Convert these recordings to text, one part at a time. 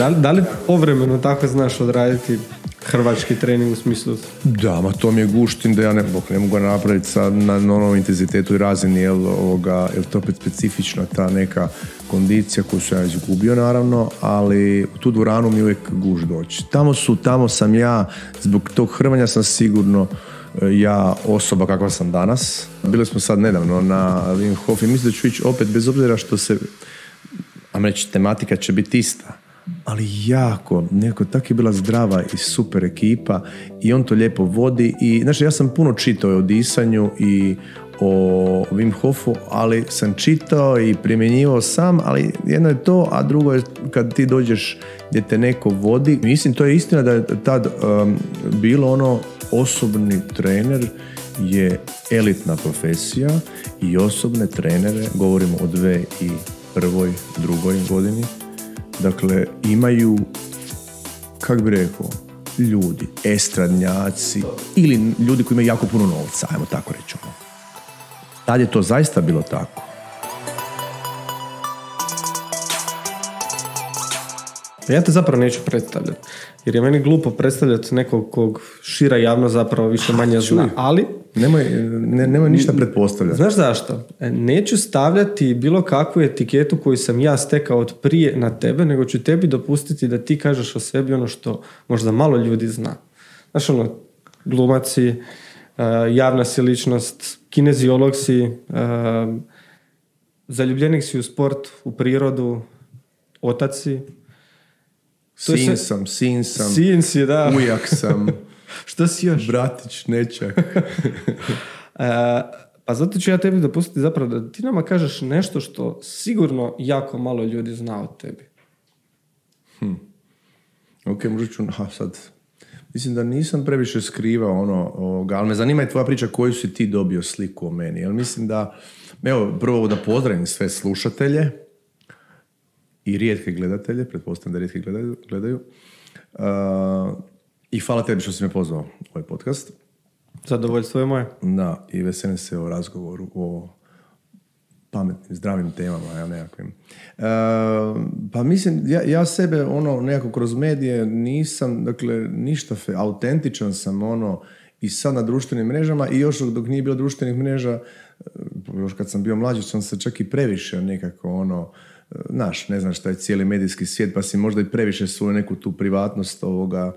Da da li povremeno tako znaš odraditi hrvački trening u smislu? Da, ma to mi je guštin da ja ne, ne mogu napraviti sa, na onom intenzitetu i razini, jer, ovoga, jer to opet specifična ta neka kondicija koju sam ja izgubio naravno, ali u tu dvoranu mi uvijek guš doći. Tamo su, tamo sam ja, zbog tog hrvanja sam sigurno e, ja osoba kakva sam danas. Bili smo sad nedavno na Wim Hof i mislim da ću ići opet bez obzira što se, a reći, tematika će biti ista ali jako, nekako tako je bila zdrava i super ekipa i on to lijepo vodi i znači ja sam puno čitao o disanju i o Wim Hofu, ali sam čitao i primjenjivao sam, ali jedno je to, a drugo je kad ti dođeš gdje te neko vodi. Mislim, to je istina da je tad um, bilo ono osobni trener je elitna profesija i osobne trenere, govorimo o dve i prvoj, drugoj godini, Dakle, imaju, kak bi rekao, ljudi, estradnjaci ili ljudi koji imaju jako puno novca, ajmo tako reći. Ono. Tad je to zaista bilo tako. Ja te zapravo neću predstavljati. Jer je meni glupo predstavljati nekog kog šira javno zapravo više manje zna. Ali... Nemoj, ne, nemoj ništa pretpostavljati. Znaš zašto? E, neću stavljati bilo kakvu etiketu koju sam ja stekao od prije na tebe, nego ću tebi dopustiti da ti kažeš o sebi ono što možda malo ljudi zna. Znaš ono, glumaci, e, javna si ličnost, kineziolog si, e, zaljubljenik si u sport, u prirodu, otac si, sin sam, sin sam. Sin si, da. Ujak sam. Što si još? Bratić, nečak. E, pa zato ću ja tebi dopustiti zapravo da ti nama kažeš nešto što sigurno jako malo ljudi zna od tebi. Hm. Ok, možda ću, ha, sad, mislim da nisam previše skrivao ono, ovoga, ali me zanima i tvoja priča koju si ti dobio sliku o meni. Jer mislim da, evo, prvo da pozdravim sve slušatelje, i rijetke gledatelje, pretpostavljam da rijetke gledaju. gledaju. Uh, I hvala tebi što si me pozvao u ovaj podcast. Zadovoljstvo je moje. Da, i veselim se o razgovoru o pametnim, zdravim temama, ja nekakvim. Uh, pa mislim, ja, ja sebe ono nekako kroz medije nisam, dakle, ništa fe, autentičan sam ono i sad na društvenim mrežama i još dok nije bilo društvenih mreža, još kad sam bio mlađi sam se čak i previše nekako ono znaš, ne znam šta je cijeli medijski svijet, pa si možda i previše svoju neku tu privatnost ovoga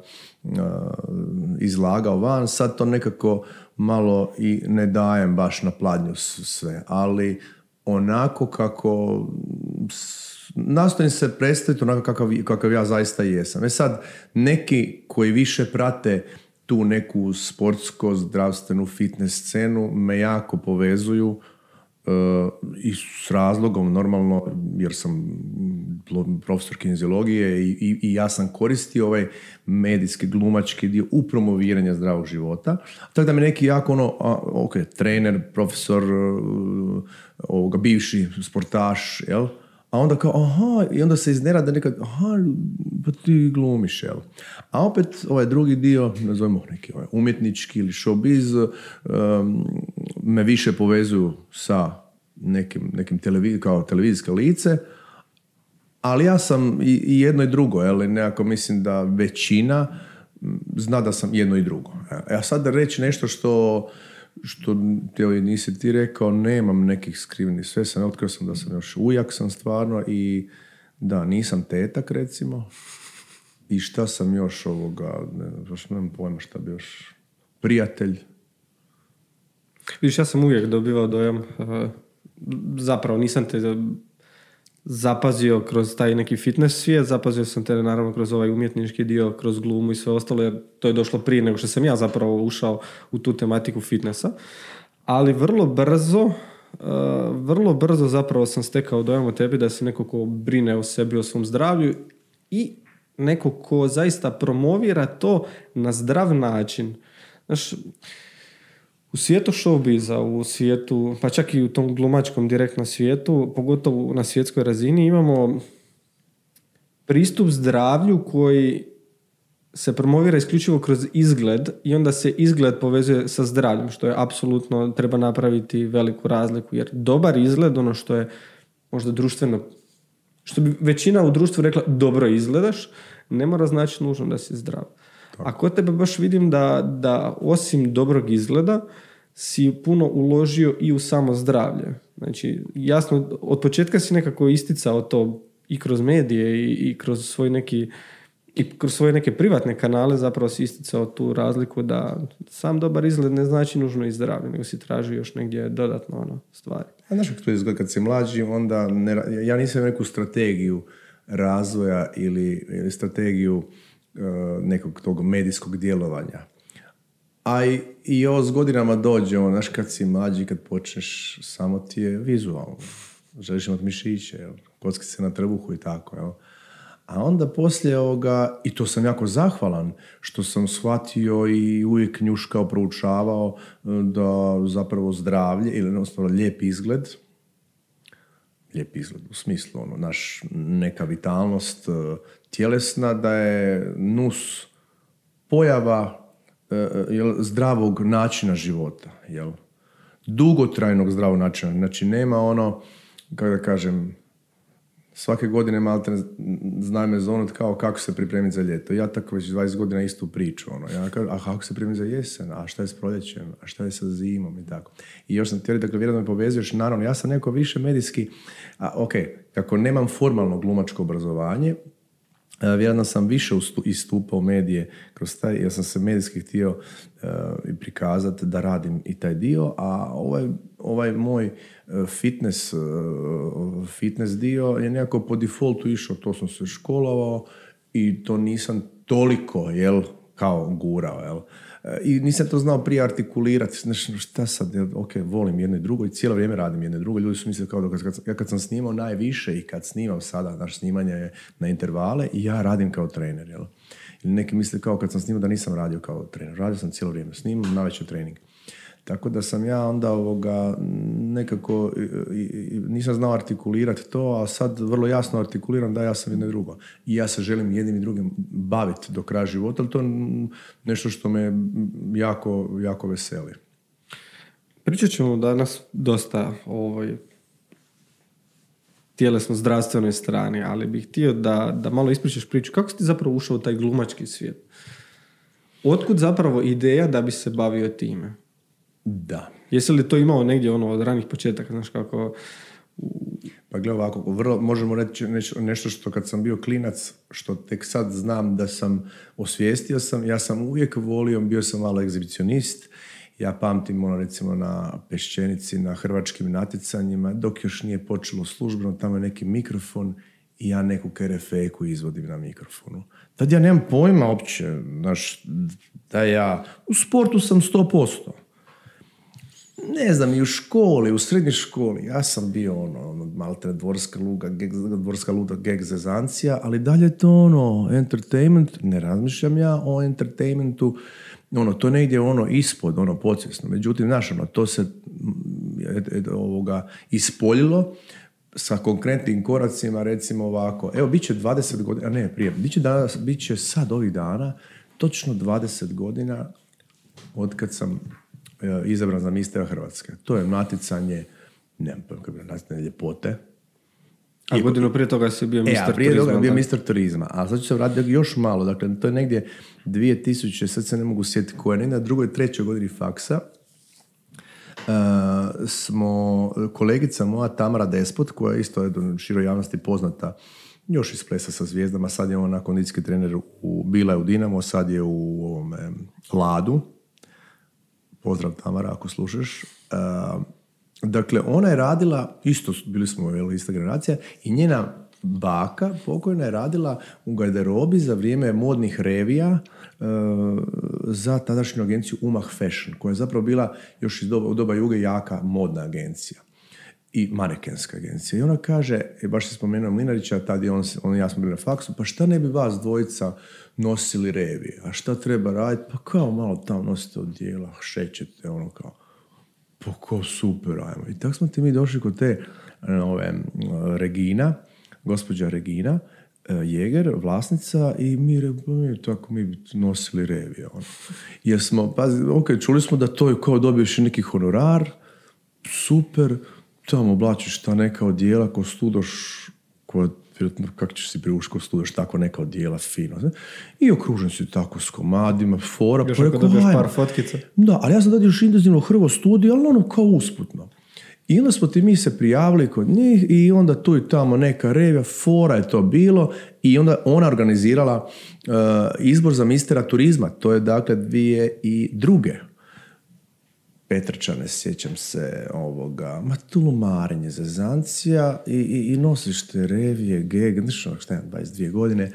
izlagao van, sad to nekako malo i ne dajem baš na pladnju sve, ali onako kako nastojim se predstaviti onako kakav, kakav ja zaista jesam. E sad, neki koji više prate tu neku sportsko, zdravstvenu, fitness scenu me jako povezuju i s razlogom normalno jer sam profesor kinezologije i, i, i, ja sam koristio ovaj medijski glumački dio u promoviranju zdravog života. Tako da mi neki jako ono, a, ok, trener, profesor, uh, ovoga, bivši sportaš, jel? A onda kao, aha, i onda se iznenada nekad, aha, pa ti glumiš, jel? A opet ovaj drugi dio, nazovimo neki ovaj, umjetnički ili showbiz, um, me više povezuju sa nekim, nekim televiz, kao televizijske lice, ali ja sam i, jedno i drugo, jel? Nekako mislim da većina zna da sam jedno i drugo. A sad reći nešto što što jel, nisi ti rekao, nemam nekih skrivenih, sve sam, otkrio sam da sam još ujak sam stvarno i da, nisam tetak recimo i šta sam još ovoga, ne, baš nemam pojma šta bi još, prijatelj. Viš, ja sam uvijek dobivao dojam, uh, zapravo nisam te zapazio kroz taj neki fitness svijet, zapazio sam te naravno kroz ovaj umjetnički dio, kroz glumu i sve ostalo, jer to je došlo prije nego što sam ja zapravo ušao u tu tematiku fitnessa. Ali vrlo brzo, uh, vrlo brzo zapravo sam stekao dojam o tebi da si neko ko brine o sebi, o svom zdravlju i neko ko zaista promovira to na zdrav način. Znaš, u svijetu showbiza, u svijetu, pa čak i u tom glumačkom direktnom svijetu, pogotovo na svjetskoj razini, imamo pristup zdravlju koji se promovira isključivo kroz izgled i onda se izgled povezuje sa zdravljem, što je apsolutno treba napraviti veliku razliku, jer dobar izgled, ono što je možda društveno što bi većina u društvu rekla dobro izgledaš, ne mora znači nužno da si zdrav. A kod tebe baš vidim da, da osim dobrog izgleda si puno uložio i u samo zdravlje. Znači, jasno, od početka si nekako isticao to i kroz medije i, i kroz svoj neki i kroz svoje neke privatne kanale zapravo si isticao tu razliku da sam dobar izgled ne znači nužno i zdravlje, nego si traži još negdje dodatno ono, stvari. A znaš kako to izgleda kad si mlađi, onda ne, ja nisam neku strategiju razvoja ili, ili strategiju nekog tog medijskog djelovanja. A i, i ovo s godinama dođe, ono, znaš, kad si mlađi, kad počneš, samo ti je vizualno. Želiš imati mišiće, jel? kocki se na trbuhu i tako, jel? A onda poslije ovoga, i to sam jako zahvalan, što sam shvatio i uvijek njuškao, proučavao e, da zapravo zdravlje, ili jednostavno lijep izgled, lijep izgled u smislu, ono, naš neka vitalnost e, tjelesna, da je nus pojava e, jel, zdravog načina života, jel? Dugotrajnog zdravog načina. Znači, nema ono, kako da kažem, svake godine malte zna me zonut kao kako se pripremiti za ljeto. Ja tako već 20 godina istu priču. Ono. Ja kažem, a kako se pripremiti za jesen? A šta je s proljećem? A šta je sa zimom? I tako. I još sam htio, dakle, vjerojatno me povezuješ. Naravno, ja sam neko više medijski, a ok, kako nemam formalno glumačko obrazovanje, vjerojatno sam više istupao medije kroz taj, jer sam se medijski htio uh, prikazati da radim i taj dio, a ovaj, ovaj moj e, fitness, fitness dio je nekako po defaultu išao, to sam se školovao i to nisam toliko, jel, kao gurao, jel i nisam to znao prije artikulirati, znači šta sad, ok, volim jedno i drugo i cijelo vrijeme radim jedno i drugo, ljudi su mislili kao da kad, ja kad sam snimao najviše i kad snimam sada, naš snimanje je na intervale i ja radim kao trener, jel? Ili neki misle kao kad sam snimao da nisam radio kao trener, radio sam cijelo vrijeme, snimam navečer trening. Tako da sam ja onda ovoga nekako nisam znao artikulirati to, a sad vrlo jasno artikuliram da ja sam jedno i drugo. I ja se želim jednim i drugim baviti do kraja života, ali to je nešto što me jako, jako veseli. Pričat ćemo danas dosta o ovoj tjelesno zdravstvenoj strani, ali bih htio da, da malo ispričaš priču. Kako si ti zapravo ušao u taj glumački svijet? Otkud zapravo ideja da bi se bavio time? Da. Jesi li to imao negdje ono od ranih početaka, znaš kako... Pa gle ovako, vrlo, možemo reći nešto što kad sam bio klinac, što tek sad znam da sam osvijestio sam, ja sam uvijek volio, bio sam malo egzibicionist, ja pamtim ono recimo na Pešćenici, na hrvačkim natjecanjima, dok još nije počelo službeno, tamo je neki mikrofon i ja neku kerefeku izvodim na mikrofonu. Tad ja nemam pojma uopće, znaš, da ja, u sportu sam sto posto ne znam, i u školi, u srednjoj školi, ja sam bio ono, ono malte dvorska luga, dvorska luda geg zezancija, ali dalje to ono, entertainment, ne razmišljam ja o entertainmentu, ono, to negdje ono ispod, ono, podsvjesno. Međutim, znaš, ono, to se ovoga ispoljilo sa konkretnim koracima, recimo ovako, evo, bit će 20 godina, ne, prije, bit će, danas, bit će sad ovih dana, točno 20 godina od kad sam izabran za mistera Hrvatske. To je natjecanje, nemam pojma kako je natjecanje ljepote. A godinu prije toga si bio mister e, prije turizma. bio mister turizma. A sad ću se vratiti još malo. Dakle, to je negdje 2000, sad se ne mogu sjetiti koja, negdje na drugoj, trećoj godini faksa. Uh, smo, kolegica moja Tamara Despot, koja je isto je do široj javnosti poznata još iz plesa sa zvijezdama, sad je ona kondicijski trener u, bila je u Dinamo, sad je u ovome, Ladu, pozdrav Tamara ako slušaš, dakle ona je radila, isto bili smo jel, ista generacija, i njena baka pokojna je radila u garderobi za vrijeme modnih revija za tadašnju agenciju Umah Fashion, koja je zapravo bila još iz doba, u doba Juge jaka modna agencija i manekenska agencija. I ona kaže, i baš se spomenuo Mlinarića, tad je on, on i ja smo bili na faksu, pa šta ne bi vas dvojica nosili revije. A šta treba raditi? Pa kao malo tamo nosite odjela, šećete, ono kao, pa kao super, ajmo. I tako smo ti mi došli kod te ove, Regina, gospođa Regina, e, Jeger, vlasnica i mi, pa mi tako mi nosili revije. Ono. Jer smo, pazi, ok, čuli smo da to je kao dobiješ neki honorar, super, tamo oblačiš ta neka odjela ko studoš koja vjerojatno kako ćeš si priuško studiš tako neka odijela fino. znaš. I okružen si tako s komadima, fora. Još pa ako dobiješ par fotkica. Da, ali ja sam tad još intenzivno hrvo studij, ali ono kao usputno. I onda smo ti mi se prijavili kod njih i onda tu i tamo neka revija, fora je to bilo i onda ona organizirala e, izbor za mistera turizma. To je dakle dvije i druge. Petrčane, sjećam se ovoga, ma tulumarenje, zezancija i, i, i nosiš te revije, geg, znaš ono, šta je, 22 godine.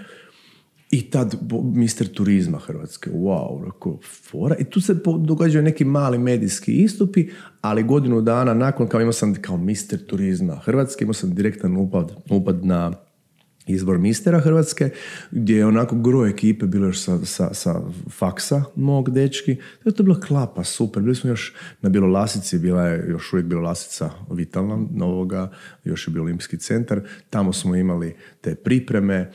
I tad bo- mister turizma Hrvatske, wow, rekao, fora. I tu se događaju neki mali medijski istupi, ali godinu dana nakon, kao imao sam kao mister turizma Hrvatske, imao sam direktan upad, upad na izbor mistera Hrvatske, gdje je onako gro ekipe bilo još sa, sa, sa faksa mog dečki. To je to bila klapa, super. Bili smo još na Bjelolasici, bila je još uvijek Bjelolasica vitalna novoga, još je bio olimpijski centar. Tamo smo imali te pripreme. E,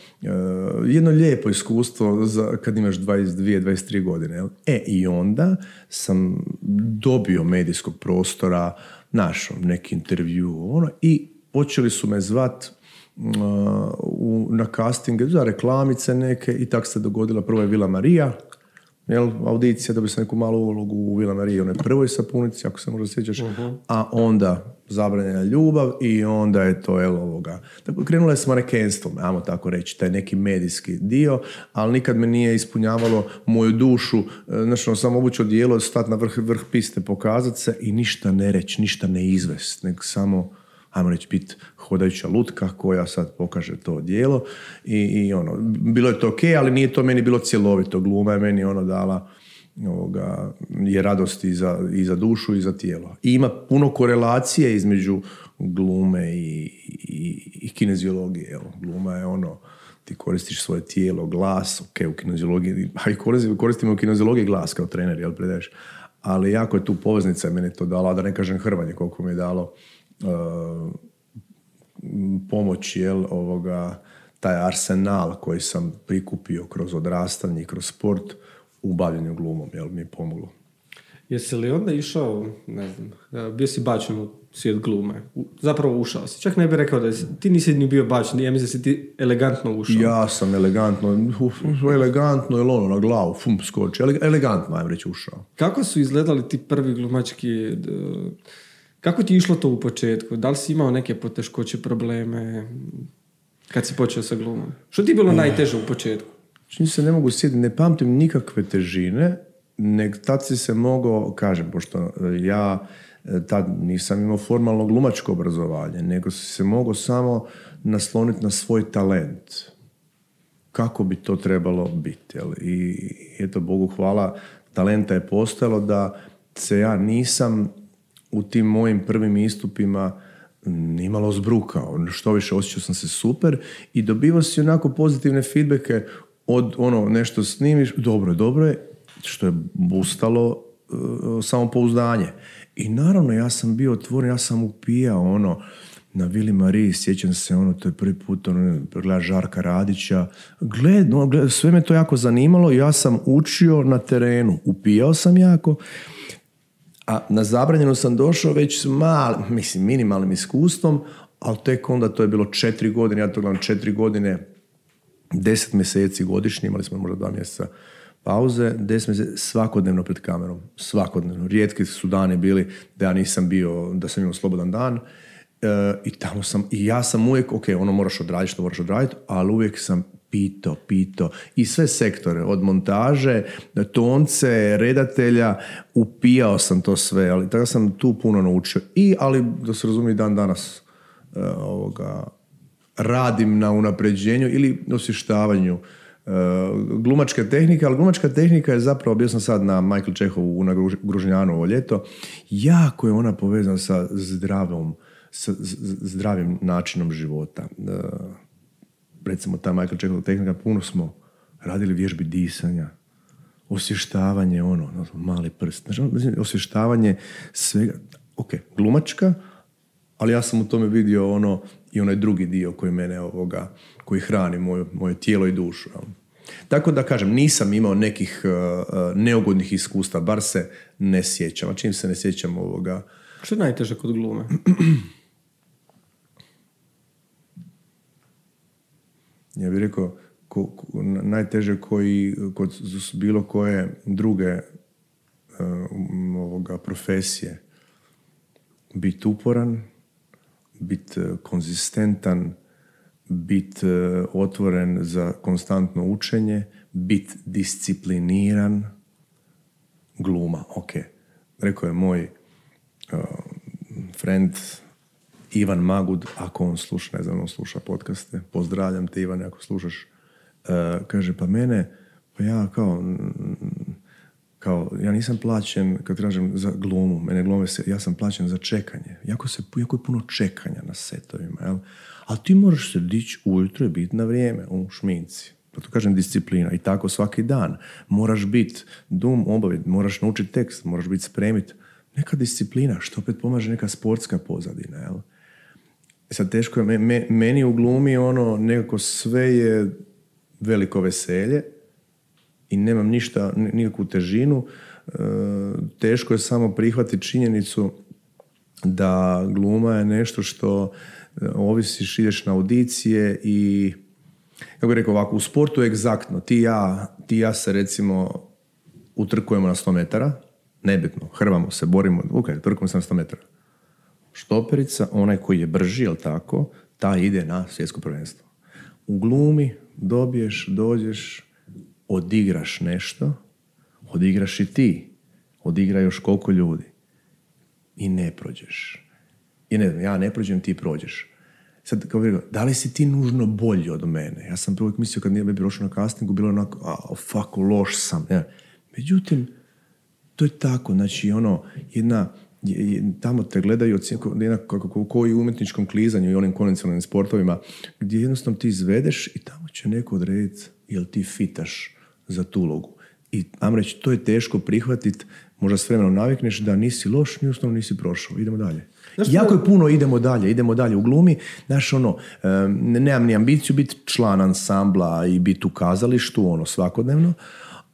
jedno lijepo iskustvo za, kad imaš 22, 23 godine. E, i onda sam dobio medijskog prostora, našao neki intervju, ono, i počeli su me zvat u, na castinge za reklamice neke i tak se dogodila. Prva je Vila Marija jel, audicija, dobio sam neku malu ulogu u Vila Mariji, onoj prvoj sapunici, ako se možda sjećaš, a onda zabranjena ljubav i onda je to, jel, ovoga. Tako, krenula je s manekenstvom, ajmo tako reći, taj neki medijski dio, ali nikad me nije ispunjavalo moju dušu, znači, ono, samo obuće odijelo, stat na vrh, vrh piste, pokazat se i ništa ne reći, ništa ne izvest, nego samo ajmo reći, biti hodajuća lutka koja sad pokaže to dijelo i, i ono, bilo je to ok, ali nije to meni bilo cjelovito, gluma je meni ono dala ovoga, je radost i za, i za dušu i za tijelo. I ima puno korelacije između glume i, i, i kineziologije. Evo. Gluma je ono, ti koristiš svoje tijelo, glas, ok, u kineziologiji, a i koristimo, u kineziologiji glas kao trener, jel predaješ? Ali jako je tu poveznica, meni to dala, da ne kažem hrvanje koliko mi je dalo pomoć, jel, ovoga, taj arsenal koji sam prikupio kroz odrastanje i kroz sport u bavljenju glumom, jel, mi je pomoglo. Jesi li onda išao, ne znam, bio si bačen u svijet glume? Zapravo ušao si. Čak ne bih rekao da si, ti nisi ni bio bačen, ja mislim da si ti elegantno ušao. Ja sam elegantno, elegantno, jel ono, na glavu, fum, skoči, Ele- elegantno, ajmo reći, ušao. Kako su izgledali ti prvi glumački... Kako ti je išlo to u početku? Da li si imao neke poteškoće, probleme kad si počeo sa glumom? Što ti je bilo najteže u početku? Čini se ne mogu sjetiti, ne pamtim nikakve težine, nek tad si se mogao, kažem, pošto e, ja e, tad nisam imao formalno glumačko obrazovanje, nego si se mogao samo nasloniti na svoj talent. Kako bi to trebalo biti. Jel? I eto, Bogu hvala, talenta je postojalo da se ja nisam u tim mojim prvim istupima nimalo zbrukao. Što više, osjećao sam se super i dobivao si onako pozitivne feedbacke od ono nešto snimiš, dobro je, dobro je, što je bustalo uh, samopouzdanje. I naravno, ja sam bio otvoren, ja sam upijao ono, na Vili Mariji, sjećam se, ono, to je prvi put, ono, gleda Žarka Radića. Gled, no, gled, sve me to jako zanimalo ja sam učio na terenu. Upijao sam jako, a na zabranjeno sam došao već s mal, mislim, minimalnim iskustvom, ali tek onda to je bilo četiri godine, ja to gledam četiri godine, deset mjeseci godišnje, imali smo možda dva mjeseca pauze, deset mjeseci svakodnevno pred kamerom, svakodnevno. Rijetki su dani bili da ja nisam bio, da sam imao slobodan dan E, i tamo sam, i ja sam uvijek, ok, ono moraš odraditi što moraš odraditi, ali uvijek sam pito, pito i sve sektore, od montaže, tonce, redatelja, upijao sam to sve, ali tako sam tu puno naučio. I, ali da se razumije dan danas e, ovoga, radim na unapređenju ili osvještavanju e, glumačke tehnike, ali glumačka tehnika je zapravo, bio sam sad na Michael Čehovu na Gruž- Gružnjanu ovo ljeto, jako je ona povezana sa zdravom, sa zdravim načinom života. E, recimo ta Michael Čehova tehnika, puno smo radili vježbi disanja, osvještavanje, ono, ono, mali prst, znači, osvještavanje svega, ok, glumačka, ali ja sam u tome vidio ono i onaj drugi dio koji mene ovoga, koji hrani moje, moje tijelo i dušu. jel. Tako da kažem, nisam imao nekih uh, neugodnih iskustva, bar se ne sjećam. A čim se ne sjećam ovoga, Što je najteže kod glume? Ja bih rekao, najteže koji kod bilo koje druge uh, ovoga, profesije. Biti uporan, biti e, konzistentan, biti uh, otvoren za konstantno učenje, biti discipliniran, gluma, ok. Rekao je moj uh, friend Ivan Magud, ako on sluša, ne znam, on sluša podcaste, pozdravljam te Ivan, ako slušaš, uh, kaže, pa mene, pa ja kao, kao, ja nisam plaćen, kad kažem za glumu, mene glume se, ja sam plaćen za čekanje. Jako, se, jako je puno čekanja na setovima, jel? Ali ti moraš se dići ujutro i biti na vrijeme u šminci. Pa to kažem disciplina. I tako svaki dan. Moraš biti dum obaviti, moraš naučiti tekst, moraš biti spremit. Neka disciplina, što opet pomaže neka sportska pozadina, jel? E sad teško je, meni u glumi ono, nekako sve je veliko veselje i nemam ništa, nikakvu težinu. E, teško je samo prihvatiti činjenicu da gluma je nešto što e, ovisiš, ideš na audicije i kako bih rekao ovako, u sportu je egzaktno. Ti ja, ti ja se recimo utrkujemo na 100 metara, nebitno, hrvamo se, borimo, ok, trkujemo se na 100 metara. Štoperica, onaj koji je brži, jel tako, ta ide na svjetsko prvenstvo. U glumi dobiješ, dođeš, odigraš nešto, odigraš i ti, odigra još koliko ljudi i ne prođeš. I ne znam, ja ne prođem, ti prođeš. Sad, kao rekao, da li si ti nužno bolji od mene? Ja sam prvo mislio kad nije bi prošao na castingu, bilo onako, a, fuck, loš sam. Ja. Međutim, to je tako, znači, ono, jedna, tamo te gledaju kako koji u umjetničkom klizanju i onim konvencionalnim sportovima gdje jednostavno ti izvedeš i tamo će neko odrediti jel ti fitaš za tu ulogu. I am reći, to je teško prihvatiti, možda s vremenom navikneš da nisi loš, ni ustavno nisi prošao. Idemo dalje. jako je puno idemo dalje, idemo dalje u glumi. Znaš, ono, nemam ni ambiciju biti član ansambla i biti u kazalištu, ono, svakodnevno,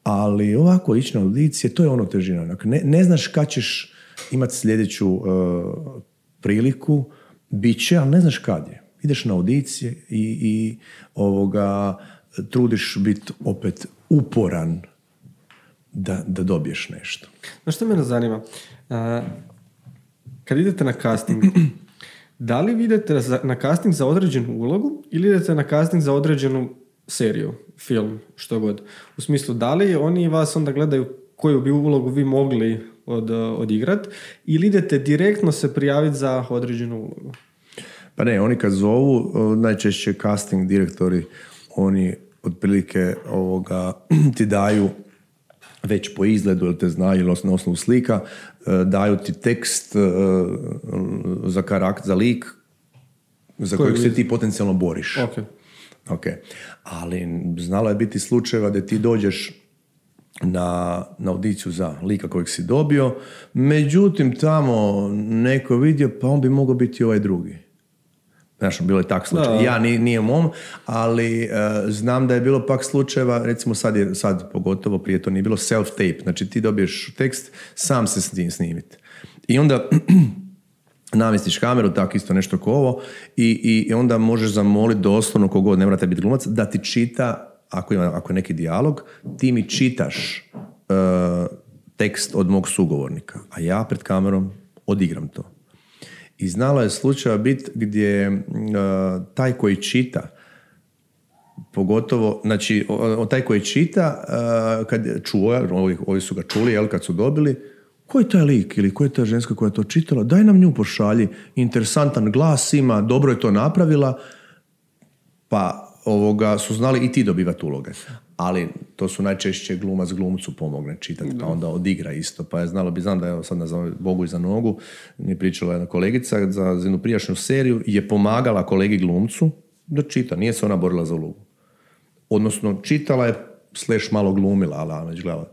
ali ovako ići na audicije, to je ono težina. Ne, ne znaš kad ćeš imati sljedeću uh, priliku, bit će, ali ne znaš kad je. Ideš na audicije i, i ovoga, trudiš biti opet uporan da, da dobiješ nešto. Znaš što mene zanima? Uh, kad idete na casting, da li idete na casting za određenu ulogu ili idete na casting za određenu seriju, film, što god? U smislu, da li oni vas onda gledaju koju bi ulogu vi mogli od, odigrati ili idete direktno se prijaviti za određenu ulogu? Pa ne, oni kad zovu, najčešće casting direktori, oni otprilike ovoga, ti daju već po izgledu, ili te znaju, ili na osnovu slika, e, daju ti tekst e, za karakter, za lik za kojeg se ti potencijalno boriš. Okay. Ok. Ali znalo je biti slučajeva da ti dođeš na, na audiciju za lika kojeg si dobio, međutim tamo neko je vidio pa on bi mogao biti ovaj drugi. Znaš, bilo je tak slučaj. Ja ni, nije mom, ali uh, znam da je bilo pak slučajeva, recimo sad je, sad pogotovo prije to nije bilo self-tape, znači ti dobiješ tekst, sam se s tim snimiti. I onda namjestiš kameru, tako isto nešto ko ovo, i, i onda možeš zamoliti doslovno kogod, ne morate biti glumac, da ti čita, ako, ima, ako je neki dijalog, ti mi čitaš uh, tekst od mog sugovornika, a ja pred kamerom odigram to. I znalo je slučaja biti gdje uh, taj koji čita, pogotovo, znači, o, taj koji čita, uh, kad čuo, ovi, ovi su ga čuli, jel, kad su dobili, ko je taj lik ili ko je ta ženska koja je to čitala, daj nam nju pošalji, interesantan glas ima, dobro je to napravila, pa ovoga su znali i ti dobivati uloge ali to su najčešće glumac glumcu pomogne čitati, pa onda odigra isto. Pa je znalo bi, znam da je sad nazvam Bogu iza nogu, mi pričala jedna kolegica za jednu prijašnju seriju, je pomagala kolegi glumcu da čita, nije se ona borila za ulogu. Odnosno, čitala je, slash malo glumila, ali već gledala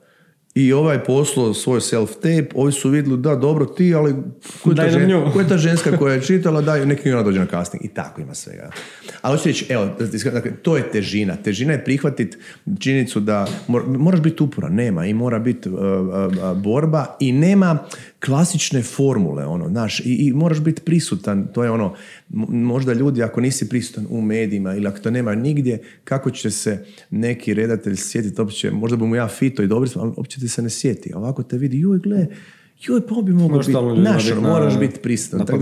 i ovaj poslao svoj self-tape, ovi su vidjeli da dobro ti, ali ko je, ta, žen, ko je ta ženska koja je čitala, daj, neki ona dođe na casting. I tako ima svega. Ali hoću reći, evo, dakle, to je težina. Težina je prihvatiti činjenicu da moraš biti upora, nema i mora biti uh, uh, uh, borba i nema klasične formule, ono, znaš, i, i moraš biti prisutan, to je ono, možda ljudi, ako nisi prisutan u medijima ili ako to nema nigdje, kako će se neki redatelj sjetiti, uopće, možda bi mu ja fito i dobri, ali uopće ti se ne sjeti. Ovako te vidi, joj, gle, joj, pa bi mogao biti naš, ono, moraš biti prisutan. Tako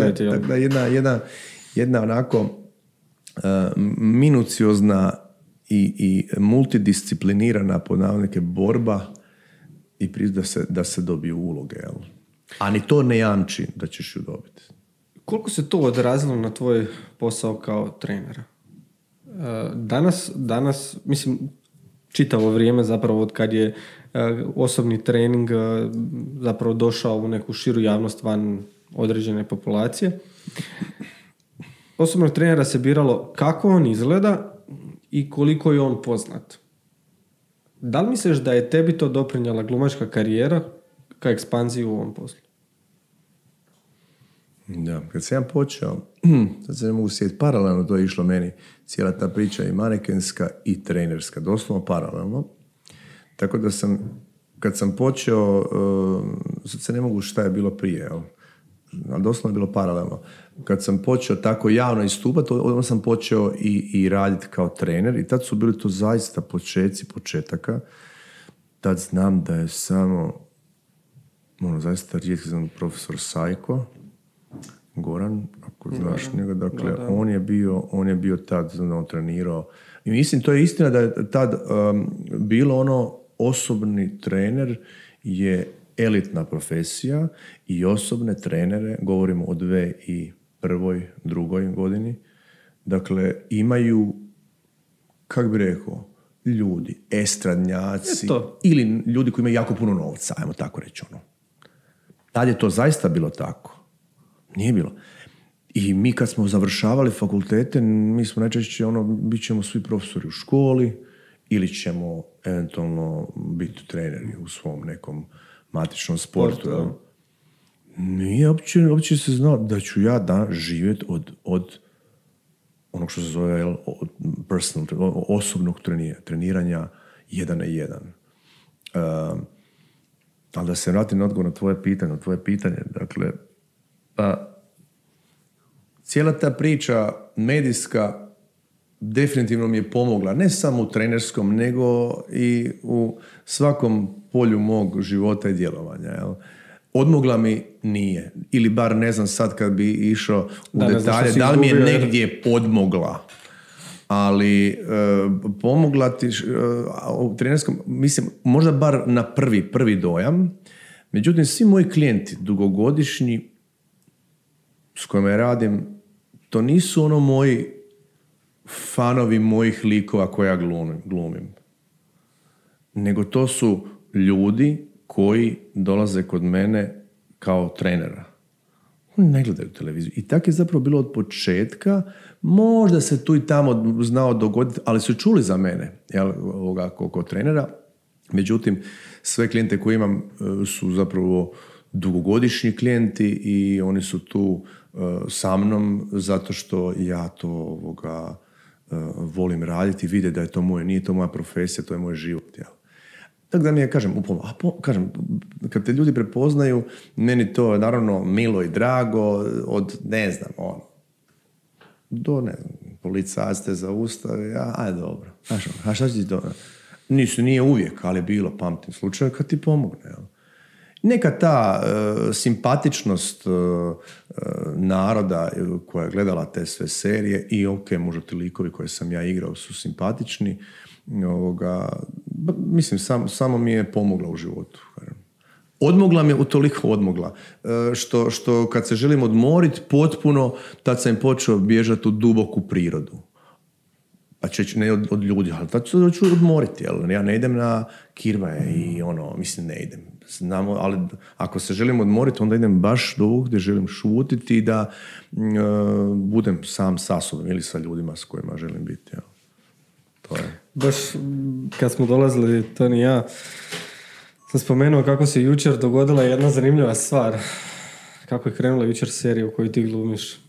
da, jedna, jedna, jedna onako uh, minuciozna i, i multidisciplinirana pod borba i da se, da se dobiju uloge. Jel? A ni to ne jamči da ćeš ju dobiti. Koliko se to odrazilo na tvoj posao kao trenera? E, danas, danas, mislim, čitavo vrijeme zapravo od kad je e, osobni trening e, zapravo došao u neku širu javnost van određene populacije. Osobnog trenera se biralo kako on izgleda i koliko je on poznat. Da li misliš da je tebi to doprinjala glumačka karijera ka ekspanziji u ovom poslu? Da, kad sam ja počeo, sad se ne mogu sjetiti, paralelno to je išlo meni, cijela ta priča i manekenska i trenerska, doslovno paralelno. Tako da sam, kad sam počeo, uh, sad se ne mogu šta je bilo prije, ali doslovno je bilo paralelno. Kad sam počeo tako javno istupati, onda sam počeo i, i raditi kao trener i tad su bili to zaista početci početaka. Tad znam da je samo, ono, zaista rijetki znam profesor Sajko, Goran, ako znaš njega, dakle, on je bio, on je bio tad, znam on trenirao. I mislim, to je istina da je tad um, bilo ono, osobni trener je elitna profesija i osobne trenere, govorimo o dve i prvoj, drugoj godini, dakle imaju, kak bi rekao, ljudi, estradnjaci ili ljudi koji imaju jako puno novca, ajmo tako reći ono. Tad je to zaista bilo tako. Nije bilo. I mi kad smo završavali fakultete, mi smo najčešće ono, bit ćemo svi profesori u školi ili ćemo eventualno biti treneri u svom nekom matičnom sportu. Nije uopće, uopće se znao da ću ja da živjeti od, od onog što se zove personal, osobnog treniranja, treniranja jedan na jedan. Uh, ali da se vratim na odgovor na tvoje pitanje, na tvoje pitanje, dakle, pa, cijela ta priča medijska definitivno mi je pomogla, ne samo u trenerskom, nego i u svakom polju mog života i djelovanja. Jel? Odmogla mi nije. Ili bar ne znam sad kad bi išao u da, detalje, da li mi je negdje podmogla. Ali e, pomogla ti uh, u trenerskom, mislim, možda bar na prvi, prvi dojam. Međutim, svi moji klijenti, dugogodišnji, s kojima ja radim, to nisu ono moji fanovi mojih likova koje ja glumim. Nego to su ljudi koji dolaze kod mene kao trenera. Oni ne gledaju televiziju. I tako je zapravo bilo od početka. Možda se tu i tamo znao dogoditi, ali su čuli za mene jel, ovoga, kao, trenera. Međutim, sve klijente koje imam e, su zapravo dugogodišnji klijenti i oni su tu sa mnom zato što ja to ovoga, e, volim raditi, vide da je to moje, nije to moja profesija, to je moj život. Jel. Tako da mi je, kažem, a po, kažem, kad te ljudi prepoznaju, meni to naravno milo i drago, od, ne znam, ono, do, ne znam, te zaustavi, a, aj dobro, ono, a šta će ti to? Nisu, nije uvijek, ali je bilo, pamtim slučaj, kad ti pomogne, jel? Neka ta e, simpatičnost e, e, naroda koja je gledala te sve serije i ok, možda ti likovi koje sam ja igrao su simpatični, ovoga, mislim, sam, samo mi je pomogla u životu. Odmogla mi je utoliko odmogla, e, što, što kad se želim odmoriti potpuno, tad sam počeo bježati u duboku prirodu. Pa će ne od, od ljudi, ali tad ću odmoriti, jel? Ja ne idem na kirvaje i ono, mislim ne idem. Znamo, ali ako se želim odmoriti, onda idem baš do gdje želim šutiti i da e, budem sam sa sobom ili sa ljudima s kojima želim biti. Jel? To je. Baš kad smo dolazili, to ni ja, sam spomenuo kako se jučer dogodila jedna zanimljiva stvar. Kako je krenula jučer serija u kojoj ti glumiš.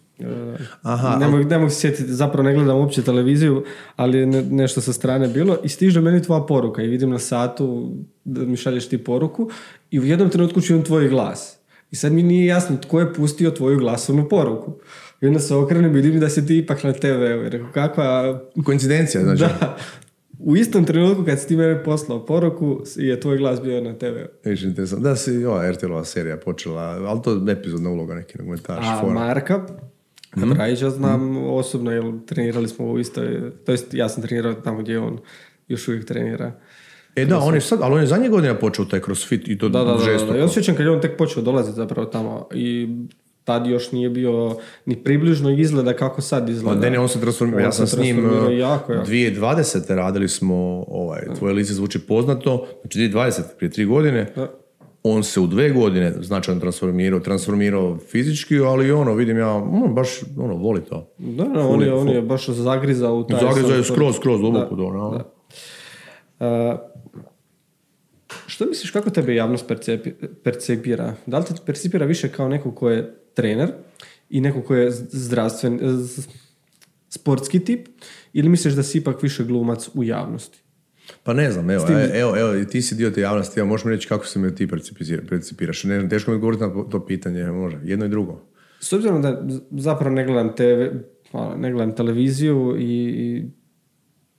Aha, ne, mogu, ne mogu se sjetiti, zapravo ne gledam uopće televiziju, ali je nešto sa strane bilo i stiže meni tvoja poruka i vidim na satu da mi šalješ ti poruku i u jednom trenutku čujem tvoj glas. I sad mi nije jasno tko je pustio tvoju glasovnu poruku. I onda se okrenem i vidim da si ti ipak na TV-u. Rekao, kakva... Koincidencija, znači. Da. U istom trenutku kad si ti mene poslao poruku, je tvoj glas bio na TV-u. Viš, interesantno. Da si ova RTL-ova serija počela, ali to je epizodna uloga neki nogometaš. A fora. Marka, Rajića znam osobno, jer trenirali smo u istoj, to jest ja sam trenirao tamo gdje on još uvijek trenira. E da, on je sad, ali on je zadnje godine počeo taj crossfit i to Da, da, da, da, žestoko. da. Ja se sjećam kad je on tek počeo dolaziti zapravo tamo i tad još nije bio ni približno izgleda kako sad izgleda. Pa ne, on se transformirao. Ja sam s njim uh, jako, jako. 2020. radili smo, ovaj, tvoje lice zvuči poznato, znači 2020. prije tri godine, Da. On se u dve godine značajno transformirao, transformirao fizički, ali ono, vidim ja, on baš, ono, voli to. Da, da, on je, on je baš zagrizao u taj... Zagrizao je skroz, skroz duboko, da, ono. A, što misliš kako tebe javnost percepi- percepira? Da li te percipira više kao neko ko je trener i neko ko je zdravstven, z- sportski tip ili misliš da si ipak više glumac u javnosti? Pa ne znam, evo, tim- e, evo, evo, ti si dio te javnosti, evo, možeš mi reći kako se me ti percipiraš. Ne znam, teško mi odgovoriti na to pitanje, može, jedno i drugo. S obzirom da zapravo ne gledam TV, a, ne gledam televiziju i, i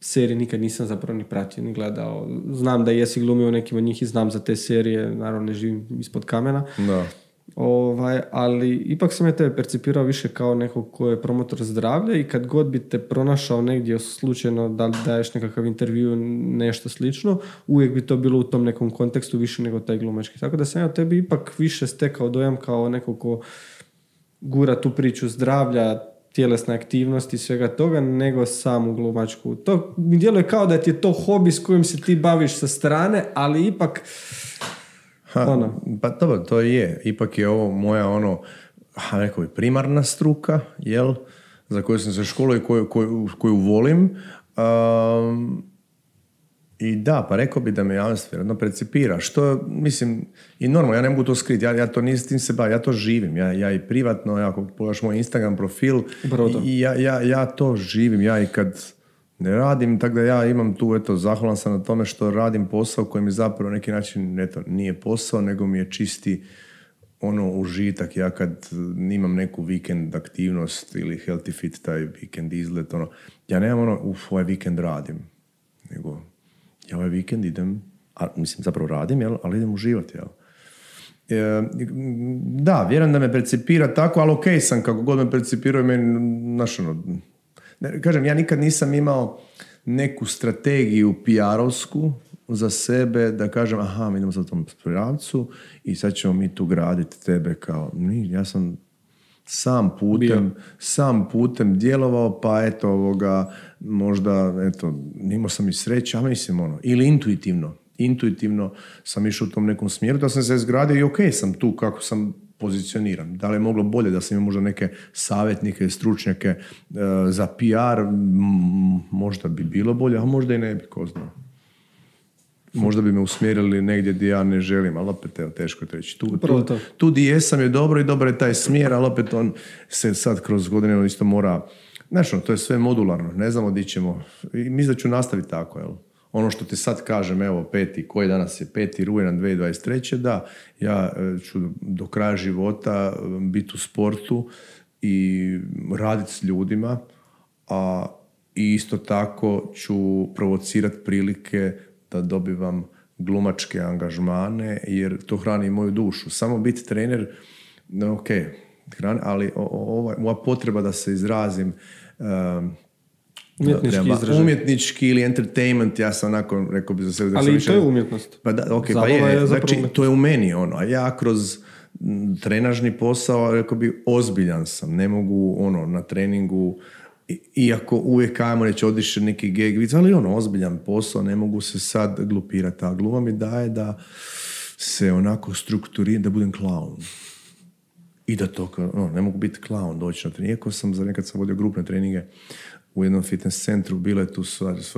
serije nikad nisam zapravo ni pratio ni gledao. Znam da jesi glumio nekim od njih i znam za te serije, naravno ne živim ispod kamena. Da. Ovaj, ali ipak sam ja tebe percipirao više kao nekog ko je promotor zdravlja i kad god bi te pronašao negdje slučajno da daješ nekakav intervju, nešto slično, uvijek bi to bilo u tom nekom kontekstu više nego taj glumački. Tako da sam ja tebi ipak više stekao dojam kao neko ko gura tu priču zdravlja, tjelesne aktivnosti i svega toga, nego samu glumačku. To mi djeluje kao da ti je to hobi s kojim se ti baviš sa strane, ali ipak Ha, Ono. Pa dobro, to je. Ipak je ovo moja ono, ha, rekao bi, primarna struka, jel? Za koju sam se školio i koju, koju, koju volim. Um, I da, pa rekao bi da me javnost vjerojatno percipira. Što, mislim, i normalno, ja ne mogu to skriti, ja, ja to nisam s tim se bavim, ja to živim, ja, ja i privatno, ja, ako pogledaš moj Instagram profil, i ja, ja, ja to živim, ja i kad ne radim, tako da ja imam tu, eto, zahvalan sam na tome što radim posao koji mi zapravo neki način, eto, nije posao, nego mi je čisti ono užitak, ja kad imam neku vikend aktivnost ili healthy fit taj vikend izlet, ono, ja nemam ono, uf, ovaj vikend radim, nego ja ovaj vikend idem, a mislim zapravo radim, jel, ali idem uživati, jel. E, da, vjerujem da me percipira tako, ali okej sam, kako god me percipiraju, meni, znaš, ono, kažem, ja nikad nisam imao neku strategiju PR-ovsku za sebe, da kažem, aha, mi idemo za tom pravcu i sad ćemo mi tu graditi tebe kao, ni, ja sam sam putem, sam putem djelovao, pa eto ovoga, možda, eto, nimao sam i sreće, a mislim ono, ili intuitivno, intuitivno sam išao u tom nekom smjeru, da sam se izgradio i ok sam tu kako sam pozicioniran. Da li je moglo bolje da sam imao možda neke savjetnike, stručnjake e, za PR, m, možda bi bilo bolje, a možda i ne bi, ko zna. Možda bi me usmjerili negdje gdje ja ne želim, ali opet evo, teško je reći. Tu, tu, to. tu di jesam je dobro i dobar je taj smjer, ali opet on se sad kroz godine isto mora, znaš, ono, to je sve modularno, ne znamo di ćemo. I mislim da ću nastaviti tako, jel? Ono što ti sad kažem, evo, peti, koji danas je peti rujna 2023. Da, ja e, ću do kraja života e, biti u sportu i raditi s ljudima, a i isto tako ću provocirati prilike da dobivam glumačke angažmane, jer to hrani moju dušu. Samo biti trener, ok, hrani, ali ova, moja potreba da se izrazim um, Umjetnički treba- izražaj. umjetnički ili entertainment, ja sam onako, rekao bi za sebe da sam Ali i više- to je umjetnost. pa da, ok, pa je, je znači, umjetnost. to je u meni ono, a ja kroz trenažni posao, rekao bi, ozbiljan sam, ne mogu, ono, na treningu, iako uvijek ajmo reći odiše neki geg, ali ono, ozbiljan posao, ne mogu se sad glupirati, a gluva mi daje da se onako strukturiram, da budem klaun. I da to, ono, ne mogu biti klaun, doći na trening. Iako sam za nekad sam vodio grupne treninge u jednom fitness centru, bilo je tu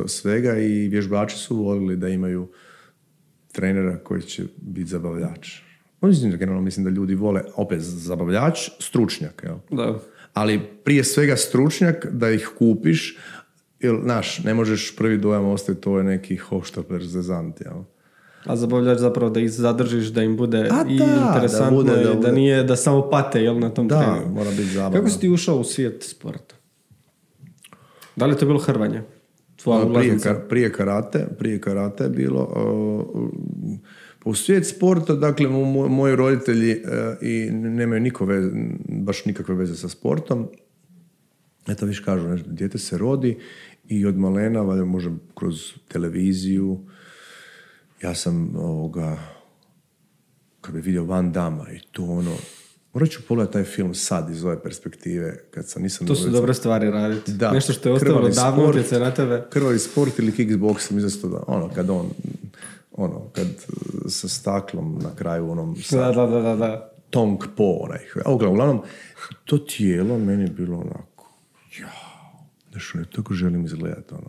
svega i vježbači su volili da imaju trenera koji će biti zabavljač. Mislim, da generalno mislim da ljudi vole, opet, zabavljač, stručnjak, jel? Da. Ali prije svega stručnjak da ih kupiš, jer, znaš, ne možeš prvi dojam ostaviti, to je neki hoštapler zezant, jel? A zabavljač zapravo da ih zadržiš, da im bude A i da, da interesantno bude- da i da bude. nije da samo pate jel, na tom Da, treningu. mora biti zabavno. Kako si ti ušao u svijet sporta? Da li je to bilo hrvanje? Tvoja prije, kar- prije karate, prije karate je bilo uh, u svijet sporta, dakle mo- mo- moji roditelji uh, i nemaju niko veze, baš nikakve veze sa sportom. Eto viš kažu, nešto, dijete se rodi i od malena, valjda može kroz televiziju, ja sam ovoga, kad bi vidio Van Dama i to ono, morat ću pogledati taj film sad iz ove perspektive, kad sam nisam To su dobre stvari raditi. Da. Nešto što je Krvavi davno utjecaj na tebe. krvavi sport ili kickbox, mislim da, ono, kad on, ono, kad uh, sa staklom na kraju onom, sa Da, da, da, da, da. tong po, onaj, a uglavnom, to tijelo meni je bilo onako, jao, znaš, ono, tako želim izgledati, ono,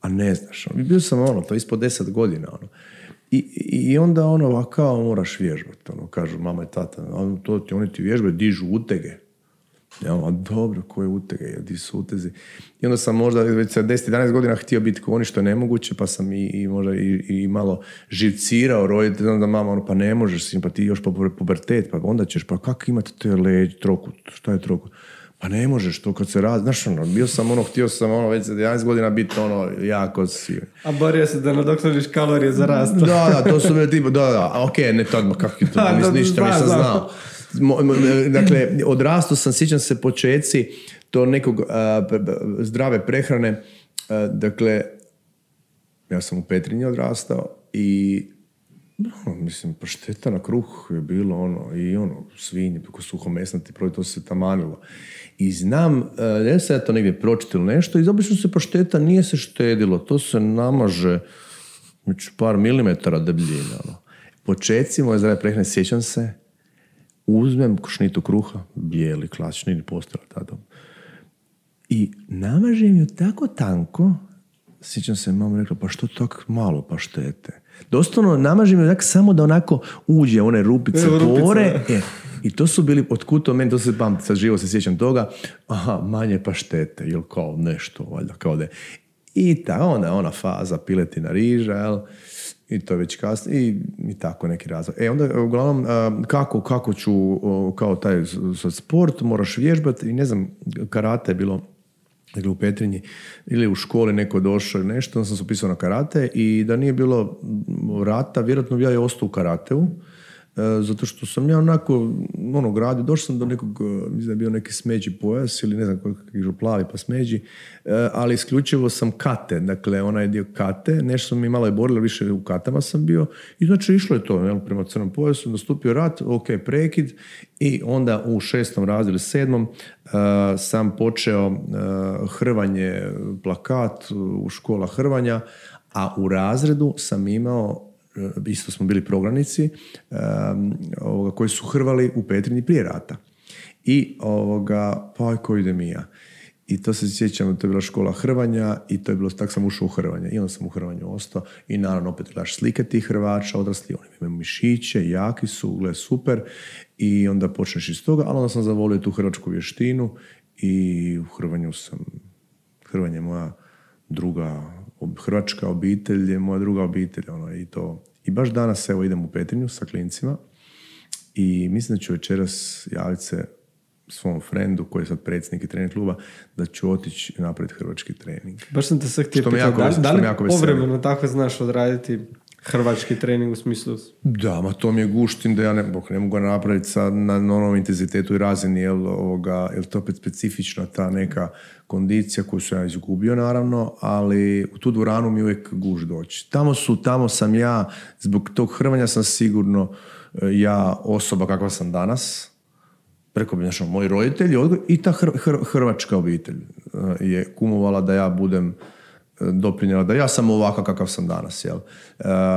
a ne znaš, ono, bio sam, ono, to ispod deset godina, ono, i, i onda ono, kao moraš vježbati, ono, kažu mama i tata, a to ti, oni ti vježbaju, dižu utege, ja, a dobro, koje utege, jel, di su utezi. I onda sam možda već sa 10-11 godina htio biti kao oni što je nemoguće, pa sam i, i možda i, i malo živcirao roditelj, onda mama ono, pa ne možeš pa ti još pu- pubertet, pa onda ćeš, pa kako imate te leđ, trokut, šta je trokut? Pa ne možeš to kad se radi, znaš ono, bio sam ono, htio sam ono već za 11 godina biti ono jako si. A borio se da nadoknadiš kalorije za rast. Da, da, to su bili tipa, da, da, a ok, ne to odmah, kako je to, Da, nis- da, ništa znam, nisam znao. Mo- Dakle, odrastao sam, sjećam se počeci to nekog a, p- p- zdrave prehrane, a, dakle, ja sam u Petrinji odrastao i ono, mislim, pašteta na kruh je bilo ono, i ono, svinje, ko suhomesnati proizvod, to se tamanilo. I znam, ne sam ja to negdje pročitao ili nešto, i obično se pašteta nije se štedilo, to se namaže par milimetara debljine. Ono. Počeci moje zdrave prehrane, sjećam se, uzmem košnitu kruha, bijeli, klasični, ili postala tada. I namažem ju tako tanko, sjećam se, mama rekla, pa što tako malo paštete? Doslovno namažem ju tako samo da onako uđe one rupice, Evo, rupice, pore. E, I to su bili, otkud to meni, to se pamti, sad živo se sjećam toga, aha, manje paštete, ili kao nešto, valjda, kao da je. I ta, onda je ona faza piletina riža, jel? I to je već kasno, i, i tako neki razvoj. E, onda, uglavnom, kako, kako ću, kao taj sport, moraš vježbati, i ne znam, karate je bilo, dakle u Petrinji, ili u školi neko došao ili nešto, onda sam se upisao na karate i da nije bilo rata, vjerojatno bi ja i ostao u karateu, zato što sam ja onako, ono, gradio, došao sam do nekog, e, mislim da je bio neki smeđi pojas ili ne znam je plavi pa smeđi, e, ali isključivo sam kate, dakle onaj dio kate, nešto sam mi malo je borilo, više u katama sam bio i znači išlo je to, jel, prema crnom pojasu, nastupio rat, ok, prekid i onda u šestom razredu sedmom e, sam počeo e, hrvanje, plakat u škola hrvanja, a u razredu sam imao e, isto smo bili prognanici e, ovoga, koji su hrvali u Petrinji prije rata. I ovoga, pa ko idem i ja. I to se sjećam, to je bila škola Hrvanja i to je bilo, tak sam ušao u Hrvanje. I onda sam u Hrvanju ostao i naravno opet gledaš slike tih Hrvača, odrasli, oni imaju mišiće, jaki su, gle super i onda počneš iz toga, ali onda sam zavolio tu hrvačku vještinu i u Hrvanju sam, Hrvanje je moja druga, hrvačka obitelj je moja druga obitelj, ono, i to. I baš danas, evo, idem u Petrinju sa klincima i mislim da ću večeras javiti se svom frendu koji je sad predsjednik i trener kluba da ću otići napraviti hrvački trening. Baš sam te sad htio pitati, da, da li povremeno tako znaš odraditi hrvački trening u smislu Da, ma to mi je guštim da ja ne, bok, ne mogu napraviti sad na, onom intenzitetu i razini, jel, ovoga, jel to opet specifična ta neka kondicija koju sam ja izgubio naravno, ali u tu dvoranu mi je uvijek guš doći. Tamo su, tamo sam ja, zbog tog hrvanja sam sigurno e, ja osoba kakva sam danas, preko znači, moji roditelji i ta hr- hr- hrvačka obitelj e, je kumovala da ja budem doprinjela da ja sam ovakav kakav sam danas. Jel?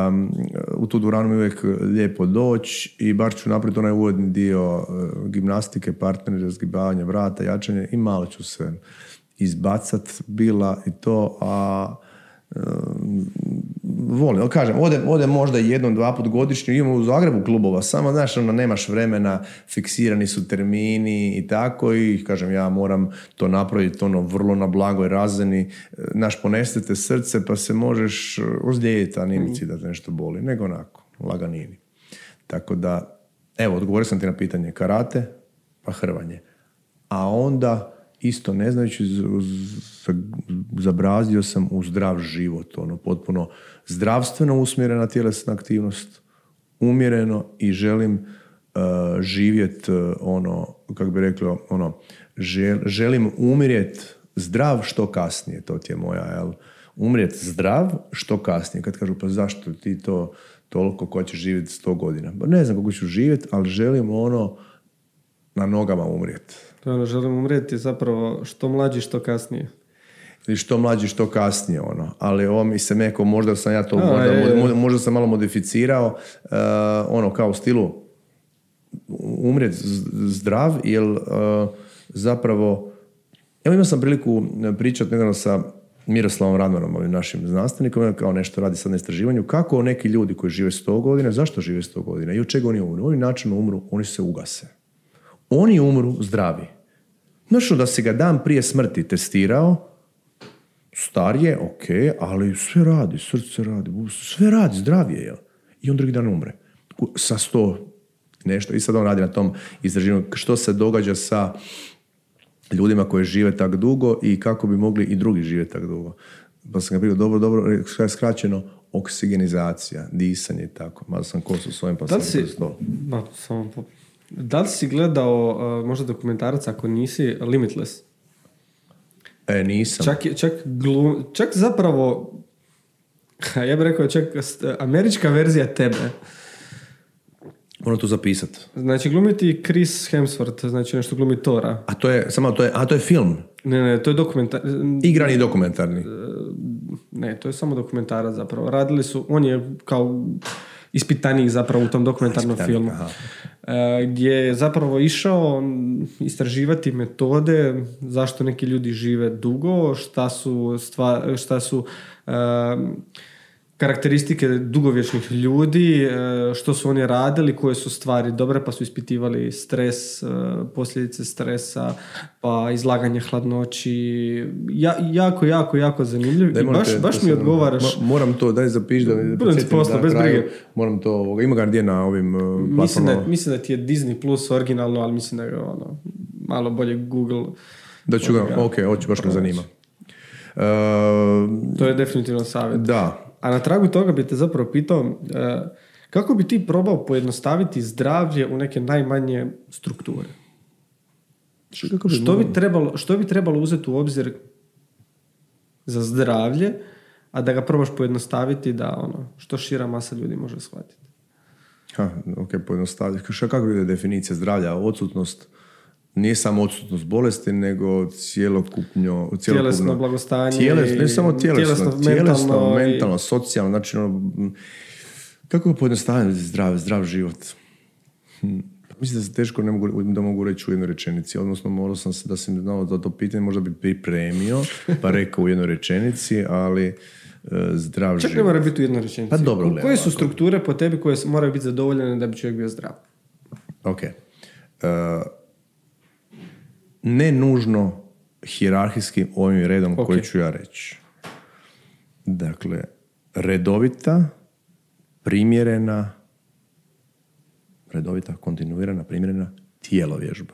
Um, u tu dvoranu mi je uvijek lijepo doći i bar ću napraviti onaj uvodni dio e, gimnastike, partneri, razgibavanje vrata, jačanje i malo ću se izbacat bila i to, a volim, ali kažem, ode, ode možda jednom, dva put godišnje, imamo u Zagrebu klubova, samo, znaš, ono, nemaš vremena, fiksirani su termini i tako i, kažem, ja moram to napraviti, ono, vrlo na blagoj razini, naš ponestete srce, pa se možeš ozlijediti, a cilj da te nešto boli, nego onako. laganini. Tako da, evo, odgovorio sam ti na pitanje karate, pa hrvanje. A onda, isto ne znajući, zabrazio sam u zdrav život, ono, potpuno zdravstveno usmjerena tjelesna aktivnost, umjereno i želim uh, živjet uh, ono, kako bi reklo, ono, žel- želim umrijet zdrav što kasnije, to ti je moja, jel? Umrijet zdrav što kasnije. Kad kažu, pa zašto ti to toliko ko će živjeti 100 godina? Pa ne znam kako ću živjeti, ali želim ono na nogama umrijeti. To je ono, želim umrijeti zapravo što mlađi, što kasnije. ili što mlađi što kasnije ono. Ali ovo mi se neko, možda sam ja to, A, možda, je, je. možda, možda sam malo modificirao, uh, ono kao u stilu umrijet z- zdrav, jer uh, zapravo, evo imao sam priliku pričati nedavno sa Miroslavom Radmanom, ovim našim znanstvenikom, on kao nešto radi sad na istraživanju, kako neki ljudi koji žive 100 godina, zašto žive 100 godina i od čega oni umru? Oni načinno umru, oni se ugase. Oni umru zdravi. Znaš da si ga dan prije smrti testirao, star je, ok, ali sve radi, srce radi, sve radi, zdrav je? I on drugi dan umre. Sa sto nešto. I sad on radi na tom istraživanju što se događa sa ljudima koji žive tak dugo i kako bi mogli i drugi živjeti tak dugo. Pa sam ga pitao, dobro, dobro, skraćeno, oksigenizacija, disanje i tako. Malo sam kosu s ovim, pa Da sam si, sto. ma, samo da li si gledao uh, možda dokumentarac ako nisi Limitless? E, nisam. Čak, čak, glu, čak zapravo, ja bih rekao čak američka verzija tebe. Moram to zapisat. Znači glumiti Chris Hemsworth, znači nešto glumi Tora. A to je, samo to je, a to je film. Ne, ne, to je dokumentar... Igrani dokumentarni. Ne, to je samo dokumentarac zapravo. Radili su, on je kao ispitanik zapravo u tom dokumentarnom filmu. aha. E, gdje je zapravo išao istraživati metode zašto neki ljudi žive dugo, šta su, stva, šta su e, karakteristike dugovječnih ljudi, e, što su oni radili, koje su stvari dobre, pa su ispitivali stres, e, posljedice stresa, pa izlaganje hladnoći. Ja, jako, jako, jako zanimljiv. Daj, I baš, te, baš mi odgovaraš. Mo- moram to, daj zapiš da mi na bez kraju. brige. Moram to, ovoga, ima ga gdje na ovim uh, Mislim da, mislim da ti je Disney Plus originalno, ali mislim da je ono, malo bolje Google. Da ću ga, ok, hoću, baš me zanima. Uh, To je definitivno savjet. da, A na tragu toga bi te zapravo pitao e, kako bi ti probao pojednostaviti zdravlje u neke najmanje strukture? kako bi Što bi, trebalo, što bi trebalo uzeti u obzir za zdravlje, a da ga probaš pojednostaviti da ono, što šira masa ljudi može shvatiti? Ha, ok, pojednostaviti. Kako je definicija zdravlja? Odsutnost nije samo odsutnost bolesti, nego cjelokupnjo, Tjelesno blagostanje Tjeles, ne samo tjelesno, tjelesno, tjelesno, mentalno mentalno, i- socijalno, znači ono, kako pojednostaviti zdrav, zdrav život? Hm, Mislim da se teško ne mogu, da mogu reći u jednoj rečenici, odnosno morao sam se, da sam znao za to pitanje, možda bi pripremio, pa rekao u jednoj rečenici, ali e, zdrav Čak ne život. mora biti u jednoj rečenici. Pa dobro, Koje su strukture po tebi koje moraju biti zadovoljene da bi čovjek bio zdrav? Ok. E, ne nužno hijerarhijskim ovim redom Ok. koji ću ja reći. Dakle, redovita, primjerena, redovita, kontinuirana, primjerena tijelovježba.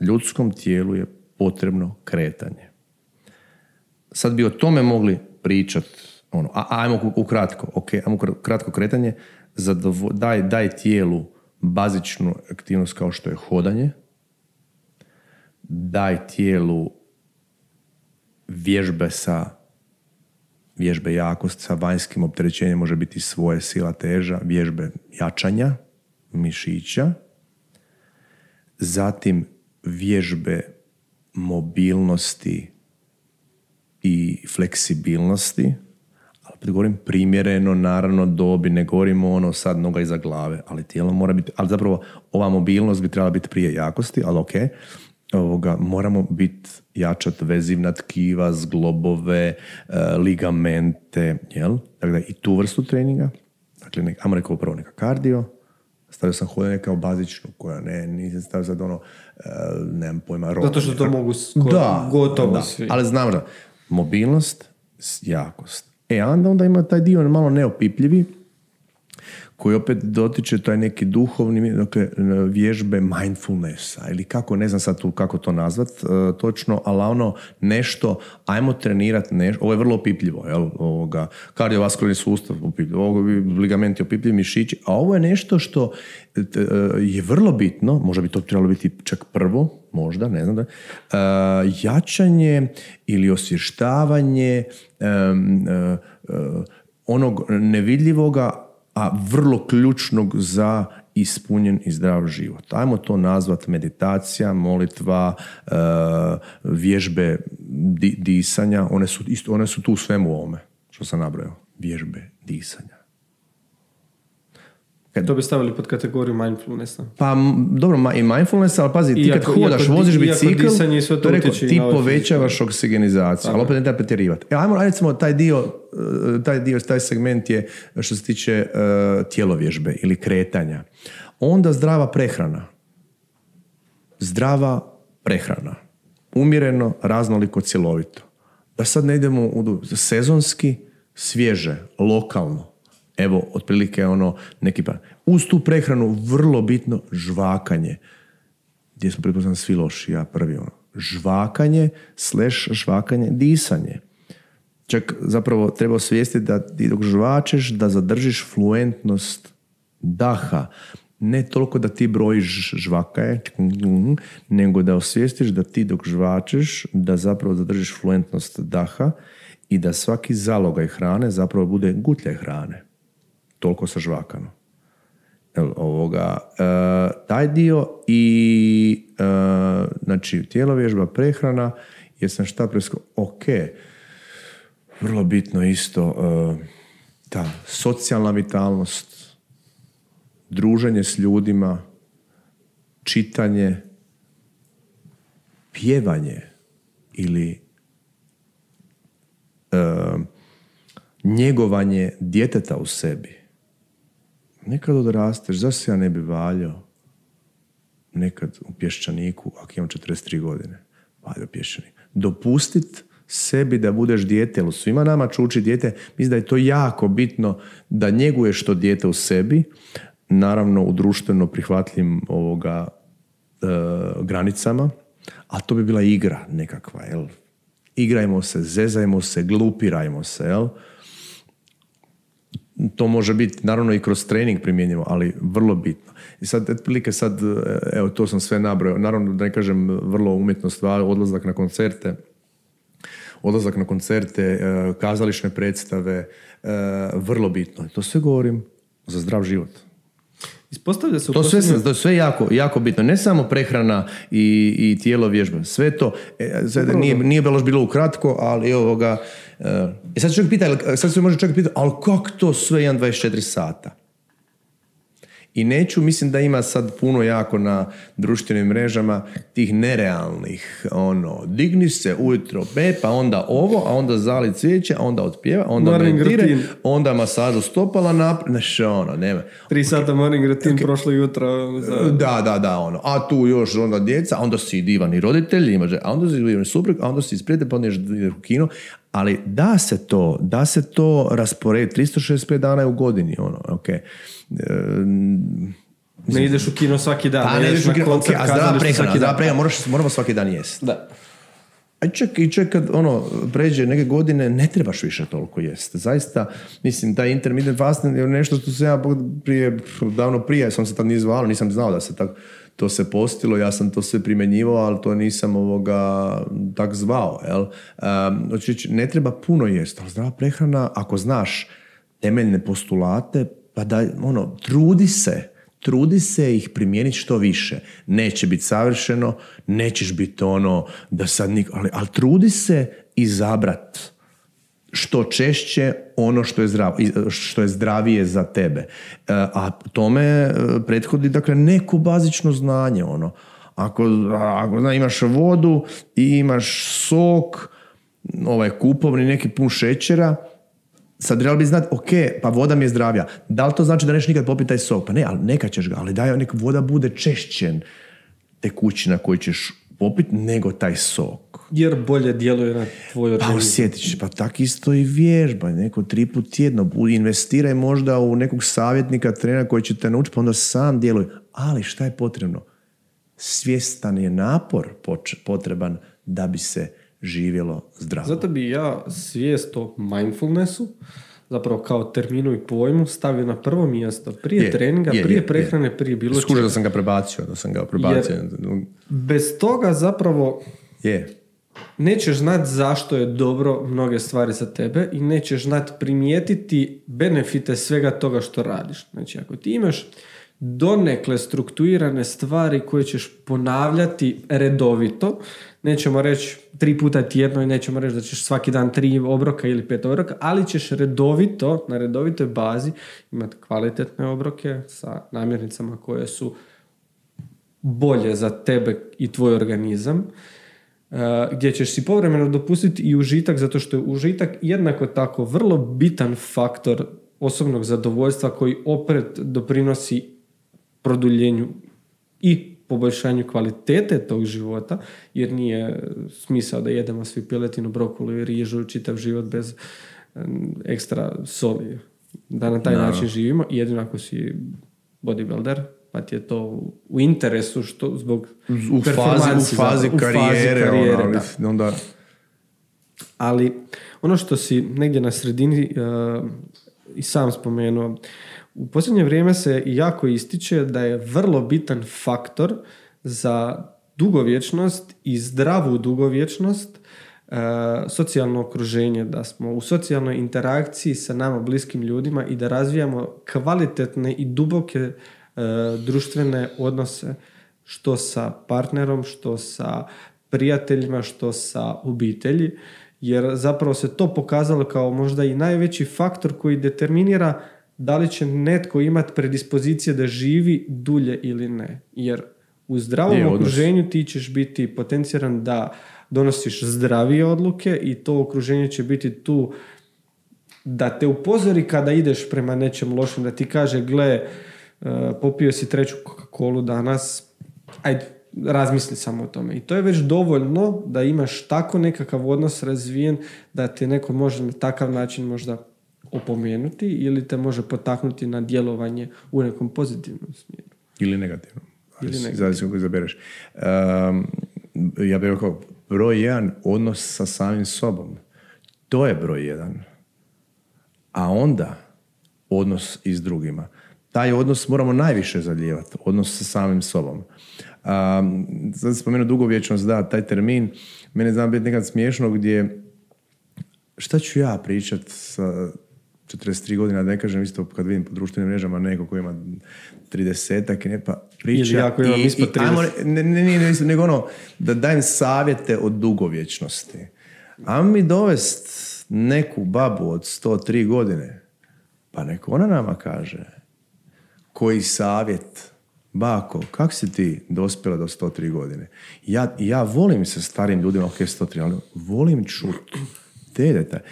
Ljudskom tijelu je potrebno kretanje. Sad bi o tome mogli pričat, ono, a, ajmo ukratko, ok, ajmo kr- kratko kretanje, zadovo, daj, daj tijelu bazičnu aktivnost kao što je hodanje, daj tijelu vježbe sa vježbe jakosti sa vanjskim opterećenjem može biti svoje sila teža, vježbe jačanja mišića, zatim vježbe mobilnosti i fleksibilnosti, ali govorim primjereno, naravno dobi, ne govorimo ono sad noga iza glave, ali tijelo mora biti, ali zapravo ova mobilnost bi trebala biti prije jakosti, ali ok, ovoga, moramo biti jačat vezivna tkiva, zglobove, e, ligamente, jel? Dakle, i tu vrstu treninga, dakle, nek, ajmo rekao prvo neka kardio, stavio sam hodanje kao bazičnu, koja ne, nisam stavio sad ono, e, nemam pojma, Zato što to mogu skoro da, gotovo da. svi. Ali znam da mobilnost, jakost. E, onda, onda ima taj dio malo neopipljivi, koji opet dotiče taj neki duhovni, dakle, vježbe mindfulnessa ili kako, ne znam sad tu kako to nazvat e, točno, ali ono nešto, ajmo trenirati nešto, ovo je vrlo opipljivo, jel, ovoga, kardiovaskularni sustav opipljivo, ovo ligamenti opipljivi, mišići, a ovo je nešto što e, je vrlo bitno, možda bi to trebalo biti čak prvo, možda, ne znam da, jačanje ili osvještavanje onog nevidljivoga, a vrlo ključnog za ispunjen i zdrav život. Ajmo to nazvati meditacija, molitva, uh, vježbe disanja, one su, one su tu u svemu ovome što sam nabrojao. Vježbe disanja. Kad... To bi stavili pod kategoriju mindfulnessa. Pa dobro, i mindfulness, ali pazi, ti kad hodaš, voziš bicikl, to rekao, ti povećavaš oksigenizaciju, ali opet ne treba pretjerivati. E, ajmo, recimo, taj dio, e, taj dio, taj segment je što se tiče uh, tjelovježbe ili kretanja. Onda zdrava prehrana. Zdrava prehrana. Umjereno, raznoliko, cjelovito. Da sad ne idemo u sezonski, svježe, lokalno Evo, otprilike ono neki pa. Uz tu prehranu vrlo bitno žvakanje. Gdje smo pretpostavljeni svi loši, ja prvi ono. Žvakanje, slash žvakanje, disanje. Čak zapravo treba osvijestiti da ti dok žvačeš da zadržiš fluentnost daha. Ne toliko da ti brojiš žvakaje, nego da osvijestiš da ti dok žvačeš da zapravo zadržiš fluentnost daha i da svaki zalogaj hrane zapravo bude gutljaj hrane toliko sažvakano. Ovoga, e, taj dio i e, znači vježba, prehrana, jesam šta presko, ok, vrlo bitno isto e, ta socijalna vitalnost, druženje s ljudima, čitanje, pjevanje ili e, njegovanje djeteta u sebi nekad odrasteš, zašto se ja ne bi valjao nekad u pješčaniku, ako imam 43 godine, valjao pješčanik. Dopustit sebi da budeš dijete, jer svima nama čuči dijete, mislim da je to jako bitno da njeguješ to dijete u sebi, naravno u društveno prihvatljivim ovoga e, granicama, a to bi bila igra nekakva, jel? Igrajmo se, zezajmo se, glupirajmo se, jel? To može biti naravno i kroz trening primjenjivo, ali vrlo bitno. I sad, otprilike sad, evo to sam sve nabrojao, naravno da ne kažem vrlo umjetno stvar, odlazak na koncerte, odlazak na koncerte, e, kazališne predstave, e, vrlo bitno. To sve govorim za zdrav život. Ispostavlja se to, sve, to sve jako, jako bitno. Ne samo prehrana i, i tijelo vježba. Sve to, e, nije, nije bilo bilo ukratko, ali ovoga, E sad čovjek pita, sad se može čovjek pitati, ali kako to sve 1.24 sata? I neću, mislim da ima sad puno jako na društvenim mrežama tih nerealnih, ono, digni se ujutro, pe, pa onda ovo, a onda zali cvijeće, a onda otpjeva, onda meditire, onda masažu stopala naprijed, znači ono, nema. Tri sata morning routine okay. prošlo jutro. Da, da, da, ono. A tu još onda djeca, a onda si divan i roditelji, imaš, a onda si divan suprug, a onda si isprijede, pa u kino, ali da se to, da se to rasporedi, 365 dana je u godini, ono, ok. E, ne ideš u kino svaki dan. Pa ne, ideš u kino, okay, a zdrava prehrana, zdrava prehrana, moraš, moramo svaki dan jesti. Da. A čak i čak kad ono, pređe neke godine, ne trebaš više toliko jesti. Zaista, mislim, taj intermittent fasting je nešto što sam ja prije, davno prije, sam se tad nije zvalo, nisam znao da se tako to se postilo, ja sam to sve primjenjivao, ali to nisam ovoga tak zvao. Jel? Um, ne treba puno jesti, ali zdrava prehrana, ako znaš temeljne postulate, pa da, ono, trudi se, trudi se ih primijeniti što više. Neće biti savršeno, nećeš biti ono da sad nik... ali, ali trudi se izabrat što češće ono što je, zdravo, što je zdravije za tebe. E, a tome e, prethodi dakle neko bazično znanje ono. Ako, ako zna, imaš vodu i imaš sok, ovaj kupovni neki pun šećera, sad trebalo bi znati, ok, pa voda mi je zdravija. Da li to znači da neš nikad popiti taj sok? Pa ne, ali neka ćeš ga, ali daj nek voda bude češćen tekućina koju ćeš popit nego taj sok. Jer bolje djeluje na tvoj Pa organizam. osjetit ćeš, pa tak isto i vježba, neko tri put tjedno, investiraj možda u nekog savjetnika, trenera koji će te naučiti, pa onda sam djeluje. Ali šta je potrebno? Svjestan je napor potreban da bi se živjelo zdravo. Zato bi ja svijest o mindfulnessu zapravo kao terminu i pojmu stavio na prvo mjesto. Prije Je, treninga, je, prije je, je. prehrane, prije bilo čega. da sam ga prebacio, da sam ga prebacio. Bez toga zapravo Je. nećeš znat zašto je dobro mnoge stvari za tebe i nećeš znat primijetiti benefite svega toga što radiš. Znači, ako ti imaš donekle strukturirane stvari koje ćeš ponavljati redovito, nećemo reći tri puta tjedno i nećemo reći da ćeš svaki dan tri obroka ili pet obroka, ali ćeš redovito, na redovitoj bazi imati kvalitetne obroke sa namirnicama koje su bolje za tebe i tvoj organizam, uh, gdje ćeš si povremeno dopustiti i užitak, zato što je užitak jednako tako vrlo bitan faktor osobnog zadovoljstva koji opet doprinosi produljenju i poboljšanju kvalitete tog života, jer nije smisao da jedemo svi piletinu, brokulu i rižu čitav život bez um, ekstra soli. Da na taj način živimo, jedino ako si bodybuilder, pa ti je to u interesu što zbog U fazi, u fazi zapravo, u karijere, karijere, ono, da. onda Ali ono što si negdje na sredini uh, i sam spomenuo, u posljednje vrijeme se jako ističe da je vrlo bitan faktor za dugovječnost i zdravu dugovječnost uh, socijalno okruženje, da smo u socijalnoj interakciji sa nama bliskim ljudima i da razvijamo kvalitetne i duboke uh, društvene odnose što sa partnerom, što sa prijateljima, što sa obitelji, jer zapravo se to pokazalo kao možda i najveći faktor koji determinira da li će netko imati predispozicije da živi dulje ili ne. Jer u zdravom Je, okruženju ti ćeš biti potenciran da donosiš zdravije odluke i to okruženje će biti tu da te upozori kada ideš prema nečem lošem, da ti kaže gle, e, popio si treću Coca-Colu danas, ajde, razmisli samo o tome. I to je već dovoljno da imaš tako nekakav odnos razvijen da te neko može na takav način možda opomenuti ili te može potaknuti na djelovanje u nekom pozitivnom smjeru. Ili negativno. Ili negativno. Zavisi kako izabereš. Um, ja bih rekao, broj jedan, odnos sa samim sobom. To je broj jedan. A onda, odnos i s drugima. Taj odnos moramo najviše zalijevati, odnos sa samim sobom. Um, sad spomenuo dugovječnost, da, taj termin, mene zna biti nekad smiješno gdje šta ću ja pričat sa 43 godina, da ne kažem isto kad vidim po društvenim mrežama neko ko ima 30 i ne pa priča Ili ako imam ispod i ajmo 30. re- ne, ne, ne, ne, nego ono da dajem savjete o dugovječnosti. A mi dovest neku babu od 103 godine, pa neko ona nama kaže koji savjet Bako, kak si ti dospjela do 103 godine? Ja, ja volim se starim ljudima, ok, 103, ali volim čut te detalje.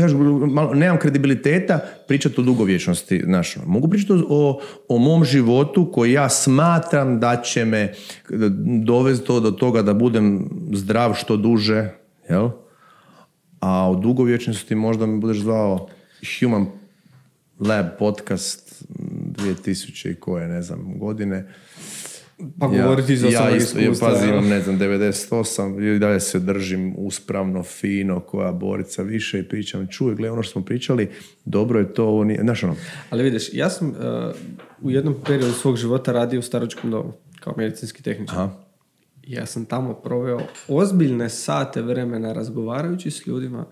Kažu, malo, nemam kredibiliteta pričati o dugovječnosti. Znaš, mogu pričati o, o mom životu koji ja smatram da će me dovesti to do toga da budem zdrav što duže, jel? A o dugovječnosti možda me budeš zvao Human Lab podcast 2000 i koje, ne znam, godine. Pa govoriti iz ja isto, ja iskustva, pazi, imam, ne znam, 98 i dalje se držim uspravno, fino, koja borica više i pričam, čuj, gle, ono što smo pričali, dobro je to, ovo nije, znaš ono, Ali vidiš, ja sam uh, u jednom periodu svog života radio u staračkom domu kao medicinski tehničar. aha, Ja sam tamo proveo ozbiljne sate vremena razgovarajući s ljudima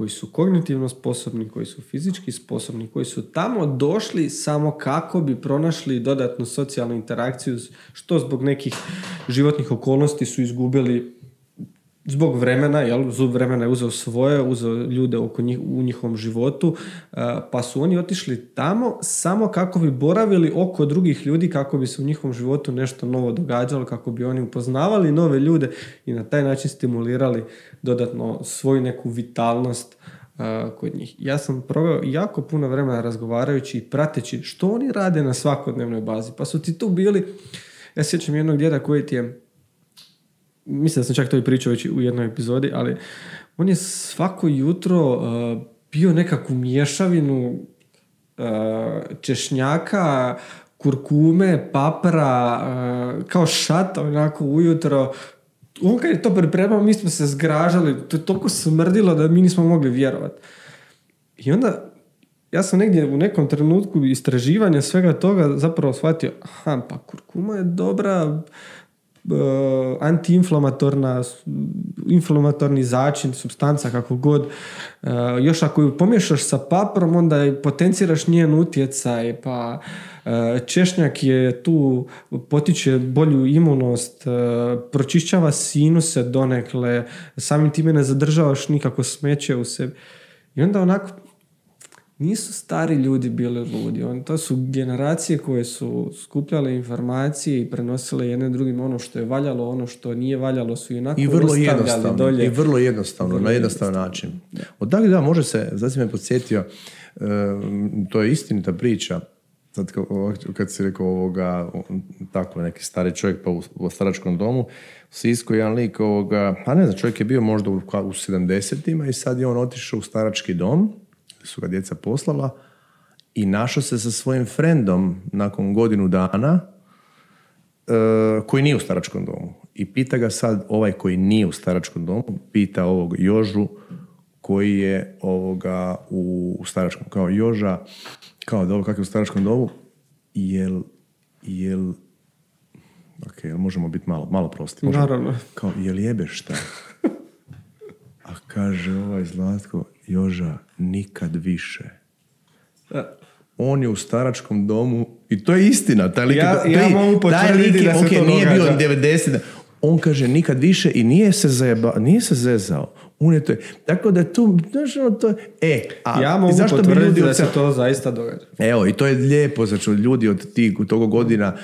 koji su kognitivno sposobni, koji su fizički sposobni, koji su tamo došli samo kako bi pronašli dodatnu socijalnu interakciju, što zbog nekih životnih okolnosti su izgubili zbog vremena, jel, zub vremena je uzeo svoje, uzeo ljude oko njih, u njihovom životu, a, pa su oni otišli tamo samo kako bi boravili oko drugih ljudi, kako bi se u njihovom životu nešto novo događalo, kako bi oni upoznavali nove ljude i na taj način stimulirali dodatno svoju neku vitalnost a, kod njih. Ja sam proveo jako puno vremena razgovarajući i prateći što oni rade na svakodnevnoj bazi. Pa su ti tu bili, ja sjećam jednog djeda koji ti je mislim da sam čak to i pričao već u jednoj epizodi, ali on je svako jutro uh, bio nekakvu mješavinu uh, češnjaka, kurkume, papra, uh, kao šat, onako ujutro. On kad je to pripremao, mi smo se zgražali, to je toliko smrdilo da mi nismo mogli vjerovati. I onda ja sam negdje u nekom trenutku istraživanja svega toga zapravo shvatio, aha, pa kurkuma je dobra antiinflamatorna inflamatorni začin, substanca kako god. Uh, još ako ju pomiješaš sa paprom, onda potenciraš njen utjecaj, pa uh, češnjak je tu, potiče bolju imunost, pročišćava sinuse donekle, samim time ne zadržavaš nikako smeće u sebi. I onda onako nisu stari ljudi bili ludi. On, to su generacije koje su skupljale informacije i prenosile jedne drugim ono što je valjalo, ono što nije valjalo su i vrlo jednostavno, dolje. I vrlo jednostavno, na jednostavan način. Od da, može se, znači me podsjetio, to je istinita priča, Sad kad si rekao ovoga, tako neki stari čovjek pa u, staračkom domu, u Sisku jedan lik ovoga, a ne znam, čovjek je bio možda u, u 70-ima i sad je on otišao u starački dom su ga djeca poslala i našao se sa svojim frendom nakon godinu dana e, koji nije u staračkom domu. I pita ga sad ovaj koji nije u staračkom domu, pita ovog Jožu koji je ovoga u, u staračkom, kao Joža, kao dobro, kakav je u staračkom domu, jel, jel, ok, jel možemo biti malo, malo prosti? Naravno. Kao, jel jebeš šta? A kaže ovaj Zlatko, Joža, nikad više. On je u staračkom domu i to je istina. Taj lik, ja, ja mogu potvrditi da se okay, to nije bio 90. On kaže nikad više i nije se, zajeba, nije se zezao. On je to, tako da tu, znaš, ono to e, a, ja mogu zašto potvrditi bi ljudi da se to zaista događa. Evo, i to je lijepo, znači ljudi od tih, toga godina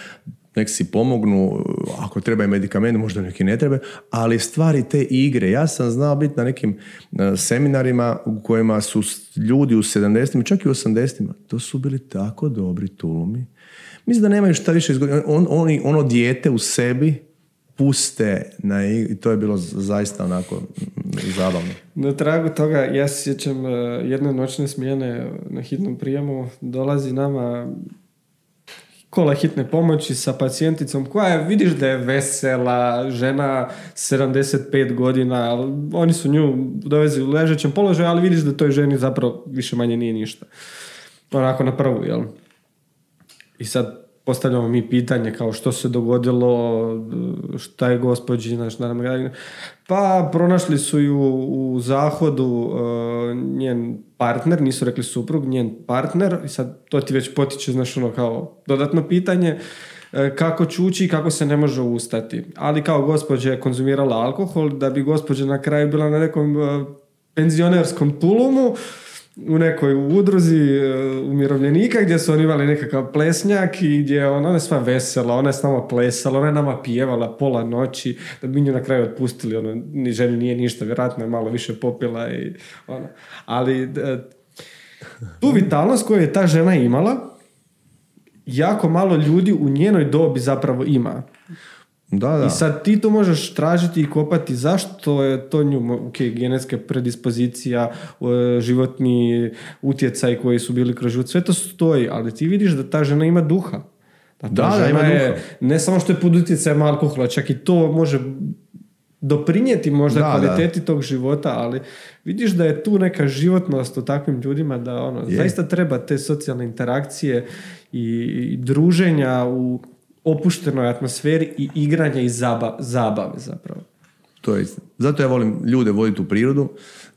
nek si pomognu, ako treba i medikament, možda neki ne treba, ali stvari te igre. Ja sam znao biti na nekim e, seminarima u kojima su ljudi u 70 čak i u 80 to su bili tako dobri tulumi. Mislim da nemaju šta više izgoditi. On, oni, ono dijete u sebi puste na i to je bilo zaista onako zabavno. Na tragu toga ja se sjećam e, jedne noćne smjene na hitnom prijemu dolazi nama kola hitne pomoći sa pacijenticom koja je, vidiš da je vesela, žena 75 godina, oni su nju dovezi u ležećem položaju, ali vidiš da toj ženi zapravo više manje nije ništa. Onako na prvu, jel? I sad postavljamo mi pitanje kao što se dogodilo, šta je gospođi, naš naravno, pa pronašli su ju u zahodu uh, njen partner, nisu rekli suprug, njen partner i sad to ti već potiče, znaš ono kao dodatno pitanje uh, kako čuči i kako se ne može ustati. Ali kao gospođa je konzumirala alkohol, da bi gospođa na kraju bila na nekom uh, penzionerskom tulumu, u nekoj udruzi e, umirovljenika gdje su oni imali nekakav plesnjak i gdje ona, je sva vesela, ona je s nama plesala, ona je nama pjevala pola noći, da bi nju na kraju otpustili, ono, ni ženi nije ništa, vjerojatno je malo više popila i ono. Ali e, tu vitalnost koju je ta žena imala, jako malo ljudi u njenoj dobi zapravo ima. Da, da. I sad ti to možeš tražiti i kopati zašto je to nju, ok, genetska predispozicija, životni utjecaj koji su bili kroz život, sve to stoji, ali ti vidiš da ta žena ima duha. Da, da, da ima je, duha. Ne samo što je pod utjecajem alkohola, čak i to može doprinijeti možda da, kvaliteti tog života, ali vidiš da je tu neka životnost u takvim ljudima da ono, zaista treba te socijalne interakcije i, i druženja u opuštenoj atmosferi i igranja i zabave zapravo. To je Zato ja volim ljude voditi u prirodu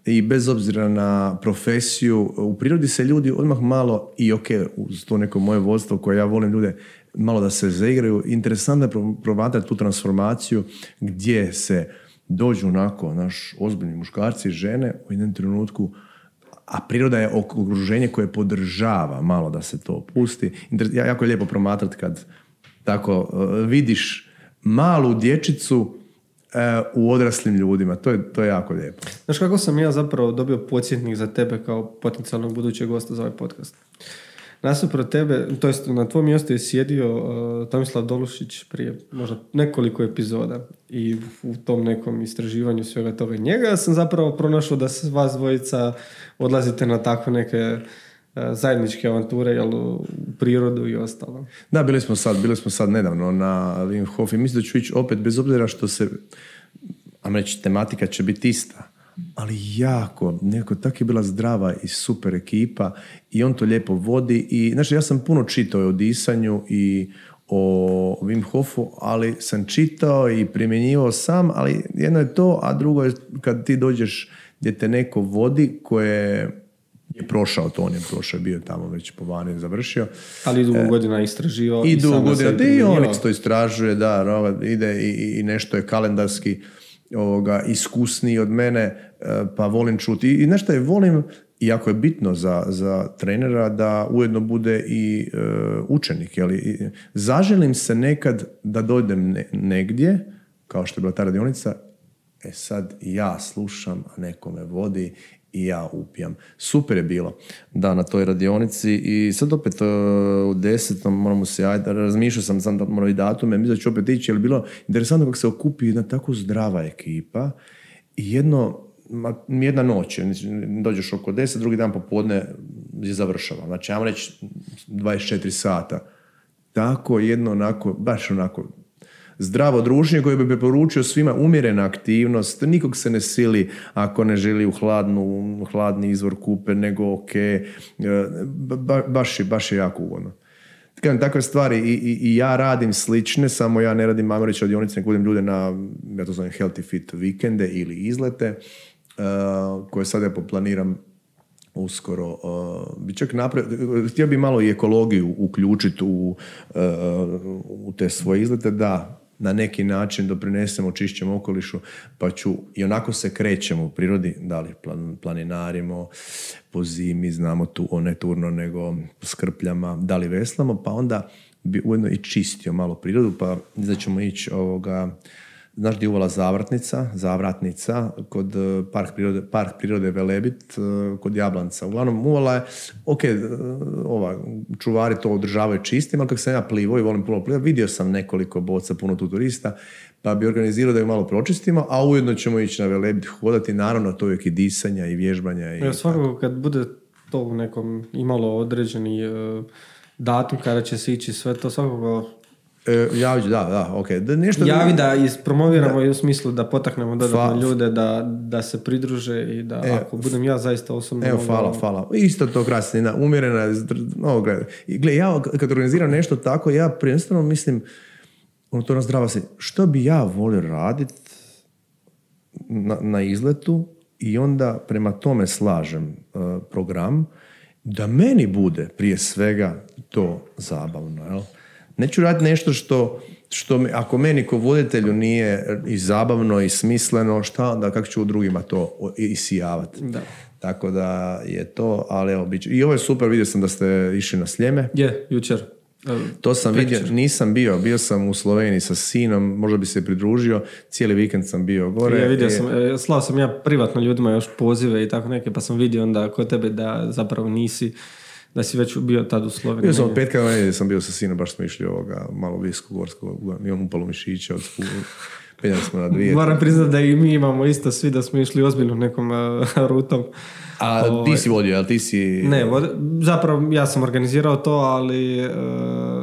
i bez obzira na profesiju, u prirodi se ljudi odmah malo i ok, uz to neko moje vodstvo koje ja volim ljude malo da se zaigraju, interesantno je promatrati tu transformaciju gdje se dođu onako naš ozbiljni muškarci i žene u jednom trenutku a priroda je okruženje koje podržava malo da se to pusti. Jako je lijepo promatrati kad tako e, vidiš malu dječicu e, u odraslim ljudima. To je, to je jako lijepo. Znaš kako sam ja zapravo dobio podsjetnik za tebe kao potencijalnog budućeg gosta za ovaj podcast? Nasuprot tebe, to jest na tvom mjestu je sjedio uh, Tomislav Dolušić prije možda nekoliko epizoda i u tom nekom istraživanju svega toga njega sam zapravo pronašao da se vas dvojica odlazite na takve neke zajedničke avanture jel, u prirodu i ostalo. Da, bili smo sad, bili smo sad nedavno na Wim Hof i mislim da ću ići opet bez obzira što se, a reći, tematika će biti ista ali jako, nekako tako je bila zdrava i super ekipa i on to lijepo vodi i znači ja sam puno čitao o disanju i o Wim Hofu, ali sam čitao i primjenjivao sam, ali jedno je to, a drugo je kad ti dođeš gdje te neko vodi koje je prošao to, on je prošao, bio je tamo već po vani završio. Ali dugo godina istraživao. I dugo godina, i on to istražuje, da, ide i, i nešto je kalendarski ovoga, iskusniji od mene, e, pa volim čuti. I nešto je, volim, iako je bitno za, za trenera, da ujedno bude i e, učenik. Jeli? Zaželim se nekad da dojdem negdje, kao što je bila ta radionica, e sad ja slušam, a neko me vodi i ja upijam. Super je bilo da na toj radionici i sad opet uh, u desetom moramo se ajde, razmišljao sam sam moram i datume, mislim da opet ići, ali bilo interesantno kako se okupi jedna tako zdrava ekipa i jedno, jedna noć, dođeš oko deset, drugi dan popodne je završava. Znači, ja reći 24 sata. Tako jedno onako, baš onako zdravo druženje koje bi preporučio svima umjerena aktivnost, nikog se ne sili ako ne želi u hladnu, hladni izvor kupe, nego ok, e, ba, baš, je, baš je jako ugodno. Takve stvari I, i, i, ja radim slične, samo ja ne radim, ajmo reći, radionice, nego ljude na, ja to zovem healthy fit vikende ili izlete, uh, koje sad ja poplaniram uskoro. Uh, bi čak htio bi malo i ekologiju uključiti u, uh, u te svoje izlete, da, na neki način doprinesemo čišćem okolišu, pa ću, i onako se krećemo u prirodi, da li planinarimo, po zimi, znamo tu one turno nego skrpljama, da li veslamo, pa onda bi ujedno i čistio malo prirodu, pa da ćemo ići ovoga, Znaš gdje uvala Zavratnica, Zavratnica, kod e, park prirode, park prirode Velebit, e, kod Jablanca. Uglavnom, uvala je, ok, e, ova, čuvari to održavaju čistim, ali kako sam ja plivo i volim puno plivo, vidio sam nekoliko boca, puno tu turista, pa bi organizirao da ju malo pročistimo, a ujedno ćemo ići na Velebit hodati, naravno to je i disanja i vježbanja. I ja, svakako kad bude to u nekom imalo određeni datum kada će se ići sve to, svakako E, javi, da, da, ok. Da, nešto Javi da ispromoviramo i u smislu da potaknemo dodatno ljude da, da se pridruže i da e, ako budem ja zaista osobno... Evo, hvala, hvala. Isto to krasnina, umjerena, no, gle, gle, ja kad organiziram nešto tako, ja prvenstveno mislim, ono to zdrava se, što bi ja volio raditi na, na izletu i onda prema tome slažem uh, program, da meni bude prije svega to zabavno, jel? Neću raditi nešto što, što ako meni ko voditelju nije i zabavno i smisleno, šta onda, kako ću u drugima to isijavati. Da. Tako da je to, ali evo, bit I ovo je super, vidio sam da ste išli na Sljeme. Je, jučer. To sam vidio, nisam bio, bio sam u Sloveniji sa sinom, možda bi se pridružio, cijeli vikend sam bio gore. Ja vidio sam, e, slao sam ja privatno ljudima još pozive i tako neke, pa sam vidio onda kod tebe da zapravo nisi da si već bio tad u Sloveniji. Bio sam petka na sam bio sa sinom, baš smo išli ovoga malo visko gorsko, imam upalo mišića od penjali smo na dvije. Moram priznati da i mi imamo isto svi da smo išli ozbiljno nekom uh, rutom. A ti ovaj, si vodio, ali ti si... Ne, zapravo ja sam organizirao to, ali uh,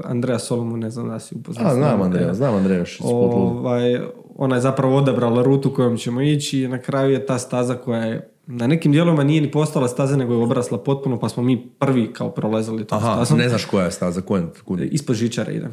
Andreja Solomu ne znam da si upoznao. A, znam Andreja, znam Andreja ovaj, Ona je zapravo odabrala rutu kojom ćemo ići i na kraju je ta staza koja je na nekim dijelovima nije ni postala staza, nego je obrasla potpuno, pa smo mi prvi kao prolazili to Aha, ne znaš koja je staza, kud? Ispod žičara ide.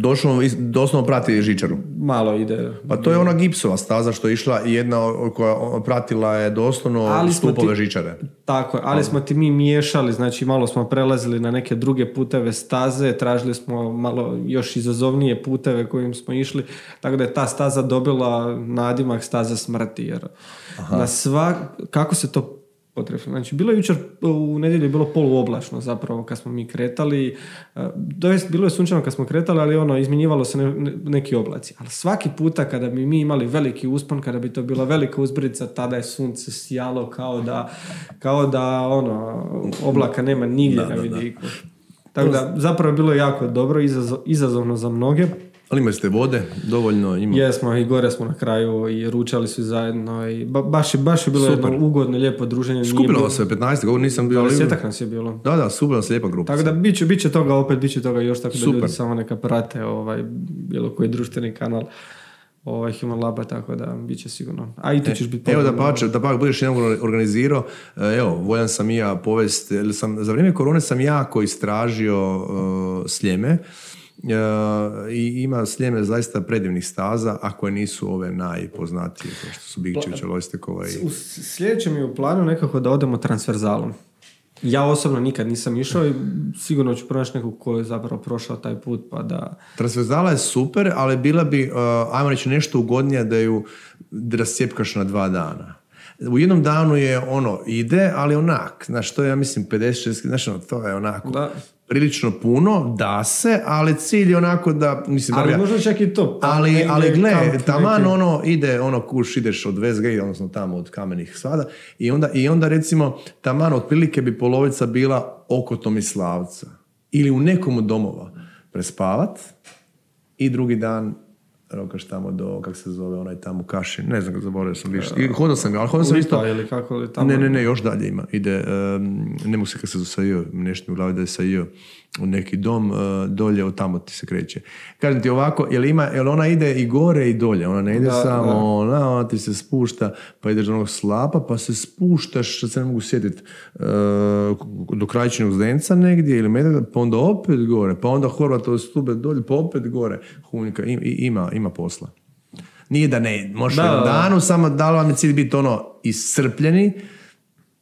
Došlo, doslovno prati žičaru. Malo ide. Pa to je ona gipsova staza što je išla i jedna koja pratila je doslovno ali stupove žičare. Tako je, ali smo ti mi miješali, znači malo smo prelazili na neke druge puteve staze, tražili smo malo još izazovnije puteve kojim smo išli, tako da je ta staza dobila nadimak staza smrti, jer na sva, kako se to potrebno. Znači, bilo je jučer u nedjelju je bilo poluoblačno zapravo kad smo mi kretali. To jest, bilo je sunčano kad smo kretali, ali ono, izmjenjivalo se neki oblaci. Ali svaki puta kada bi mi imali veliki uspon, kada bi to bila velika uzbrica, tada je sunce sjalo kao da, kao da ono, oblaka nema nigdje na vidiku. Tako da, zapravo je bilo jako dobro, izazovno za mnoge. Ali imali ste vode, dovoljno ima. Jesmo, i gore smo na kraju i ručali su zajedno i baš, je, baš je bilo super. jedno ugodno, lijepo druženje. Skupilo se 15, govor nisam bio. Ali sjetak nas je bilo. Da, da, super se lijepa grupa. Tako da bit će, bit će toga opet, bit će toga još tako super. da ljudi samo neka prate ovaj, bilo koji društveni kanal ovaj Human Laba, tako da bit će sigurno. A i ti e, ćeš biti Evo da pa, da pa budeš jednom organizirao, e, evo, voljan sam i ja povest, sam, za vrijeme korone sam jako istražio uh, sljeme, i ima sljeme zaista predivnih staza, ako nisu ove najpoznatije, kao što su Bigčevića, Lojstekova i... U sljedećem je u planu nekako da odemo transverzalom. Ja osobno nikad nisam išao i sigurno ću pronaći nekog ko je zapravo prošao taj put pa da... Transverzala je super, ali bila bi, uh, ajmo reći, nešto ugodnije da ju rascijepkaš na dva dana. U jednom danu je ono ide, ali onak, znaš, to je, ja mislim, 50-60, znaš, ono, to je onako. Da prilično puno, da se, ali cilj je onako da... Mislim, ali možda čak i to. Ali, ali gle, taman ono ide, ono kuš ideš od Westgate, odnosno tamo od kamenih svada, i onda, i onda recimo taman otprilike bi polovica bila oko Tomislavca. Ili u nekom od domova prespavat i drugi dan rokaš tamo do, kak se zove, onaj tamo Kašin, ne znam, zaboravio sam više. I hodao sam ga, ali hodao sam isto... ili kako li tamo? Ne, ne, ne, još dalje ima. Ide, um, ne mogu se kad se J, nešto mi u glavi da je sa J u neki dom, uh, dolje od tamo ti se kreće. Kažem ti ovako, jel, ima, jel ona ide i gore i dolje, ona ne ide samo, da. Ona, ona ti se spušta, pa ideš do onog slapa, pa se spuštaš, se ne mogu sjetiti, uh, do krajičnog zdenca negdje, ili medveda, pa onda opet gore, pa onda Horvatove stube dolje, pa opet gore. Hunjka, ima, ima posla. Nije da ne, može da, danu, samo da li vam je cilj biti ono iscrpljeni,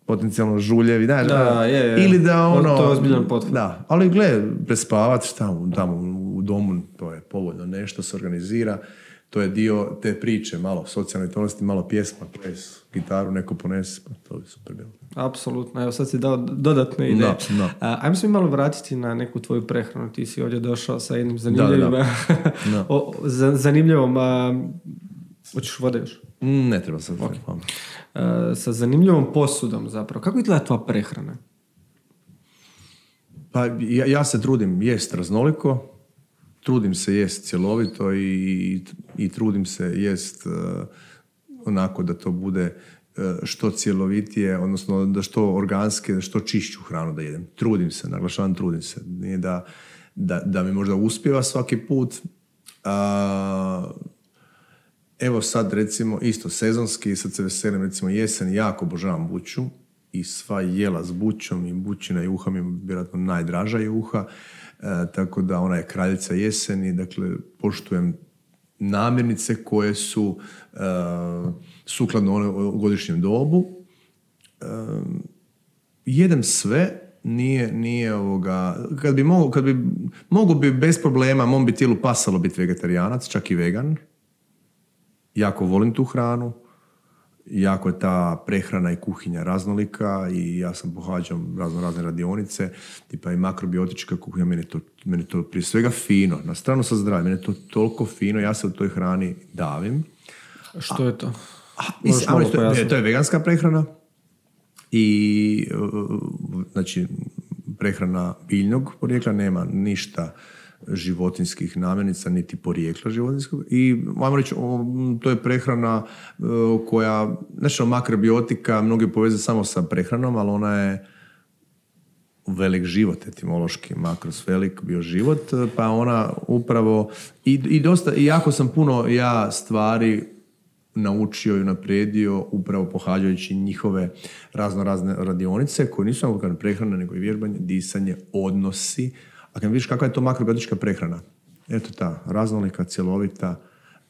potencijalno žuljevi, da, da, je, je. ili da ono... To je Da, ali gle, prespavat šta tamo u domu, to je povoljno nešto se organizira, to je dio te priče, malo socijalne tonosti, malo pjesma, ples, gitaru, neko ponese, pa to bi super bilo. Apsolutno, evo sad si dao dodatne ideje. No, no. ajmo se malo vratiti na neku tvoju prehranu, ti si ovdje došao sa jednim zanimljivim, da, da, o, zanimljivom, a, hoćeš vode još? Ne treba sad. Okay. E, sa zanimljivom posudom zapravo. Kako izgleda tvoja prehrana? Pa ja, ja se trudim jest raznoliko, trudim se jest cjelovito i, i, trudim se jest uh, onako da to bude uh, što cjelovitije, odnosno da što organske, da što čišću hranu da jedem. Trudim se, naglašavam trudim se. Nije da, da, da mi možda uspjeva svaki put, a, Evo sad recimo isto sezonski, sad se veselim recimo jesen, jako obožavam buću i sva jela s bućom i bućina juha mi je vjerojatno najdraža juha, e, tako da ona je kraljica jeseni, dakle poštujem namirnice koje su e, sukladno ono godišnjem dobu. E, jedem sve, nije, nije ovoga, kad bi mogo, kad bi, mogu bi bez problema, mom bi tijelu pasalo biti vegetarijanac, čak i vegan, jako volim tu hranu, jako je ta prehrana i kuhinja raznolika i ja sam pohađam razno razne radionice, tipa i makrobiotička kuhinja, meni to, meni to prije svega fino, na stranu sa zdravljem, meni je to toliko fino, ja se u toj hrani davim. Što je to? A, mislim, to, je, to je veganska prehrana i znači prehrana biljnog porijekla nema ništa životinskih namirnica, niti porijekla životinskog. I, ajmo reći, to je prehrana e, koja, znači makrobiotika, mnogi poveze samo sa prehranom, ali ona je velik život, etimološki, makros velik bio život, pa ona upravo, i, i dosta, i jako sam puno ja stvari naučio i napredio upravo pohađajući njihove razno razne radionice koje nisu samo prehrana nego i vježbanje, disanje, odnosi, a kad vidiš kakva je to makrobiotička prehrana, eto ta raznolika, cjelovita,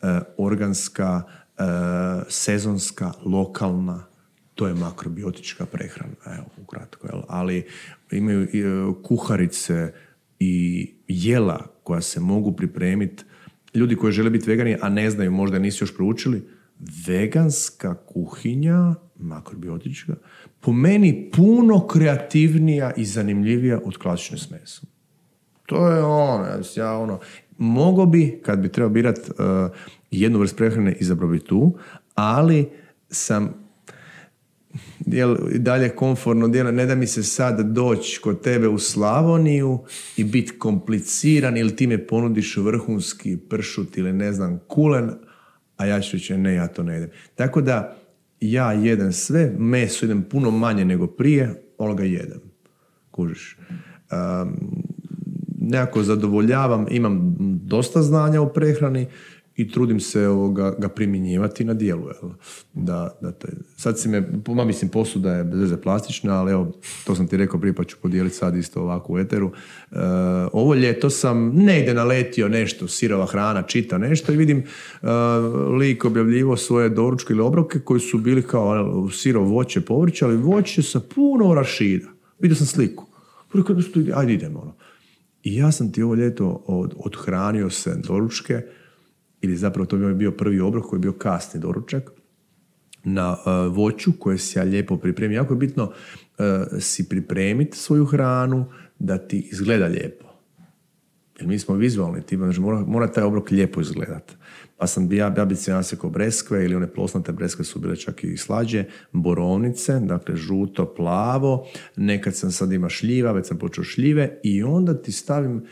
e, organska, e, sezonska, lokalna, to je makrobiotička prehrana, evo, ukratko. Jel? Ali imaju i, e, kuharice i jela koja se mogu pripremiti, ljudi koji žele biti vegani, a ne znaju, možda nisu još proučili, veganska kuhinja makrobiotička, po meni puno kreativnija i zanimljivija od klasične s mesom. To je ono, ja ono, mogo bi, kad bi trebao birat uh, jednu vrst prehrane, izabrao bi tu, ali sam djel, dalje komforno djelo, ne da mi se sad doći kod tebe u Slavoniju i biti kompliciran ili ti me ponudiš vrhunski pršut ili ne znam kulen, a ja ću reći ne, ja to ne idem. Tako da ja jedem sve, meso idem puno manje nego prije, ali jedem. Kužiš. Um, nekako zadovoljavam, imam dosta znanja o prehrani, i trudim se ovoga, ga primjenjivati na dijelu. Jel? Da, da te, sad si me, ma mislim posuda je bez veze plastična, ali evo, to sam ti rekao prije pa ću podijeliti sad isto ovako u eteru. E, ovo ljeto sam negdje naletio nešto, sirova hrana, čita nešto i vidim uh, lik objavljivo svoje doručke ili obroke koji su bili kao siro voće, povrće, ali voće sa puno rašida. Vidio sam sliku. Ajde idemo. Ono. I ja sam ti ovo ljeto od, odhranio se doručke, ili zapravo to bi bio prvi obrok koji je bio kasni doručak, na uh, voću koje se ja lijepo pripremi. Jako je bitno uh, si pripremiti svoju hranu da ti izgleda lijepo. Jer mi smo vizualni ti znači mora, mora taj obrok lijepo izgledati. Pa sam ja, ja bi nasekao breskve ili one plosnate breskve su bile čak i slađe, borovnice, dakle žuto, plavo, nekad sam sad ima šljiva, već sam počeo šljive i onda ti stavim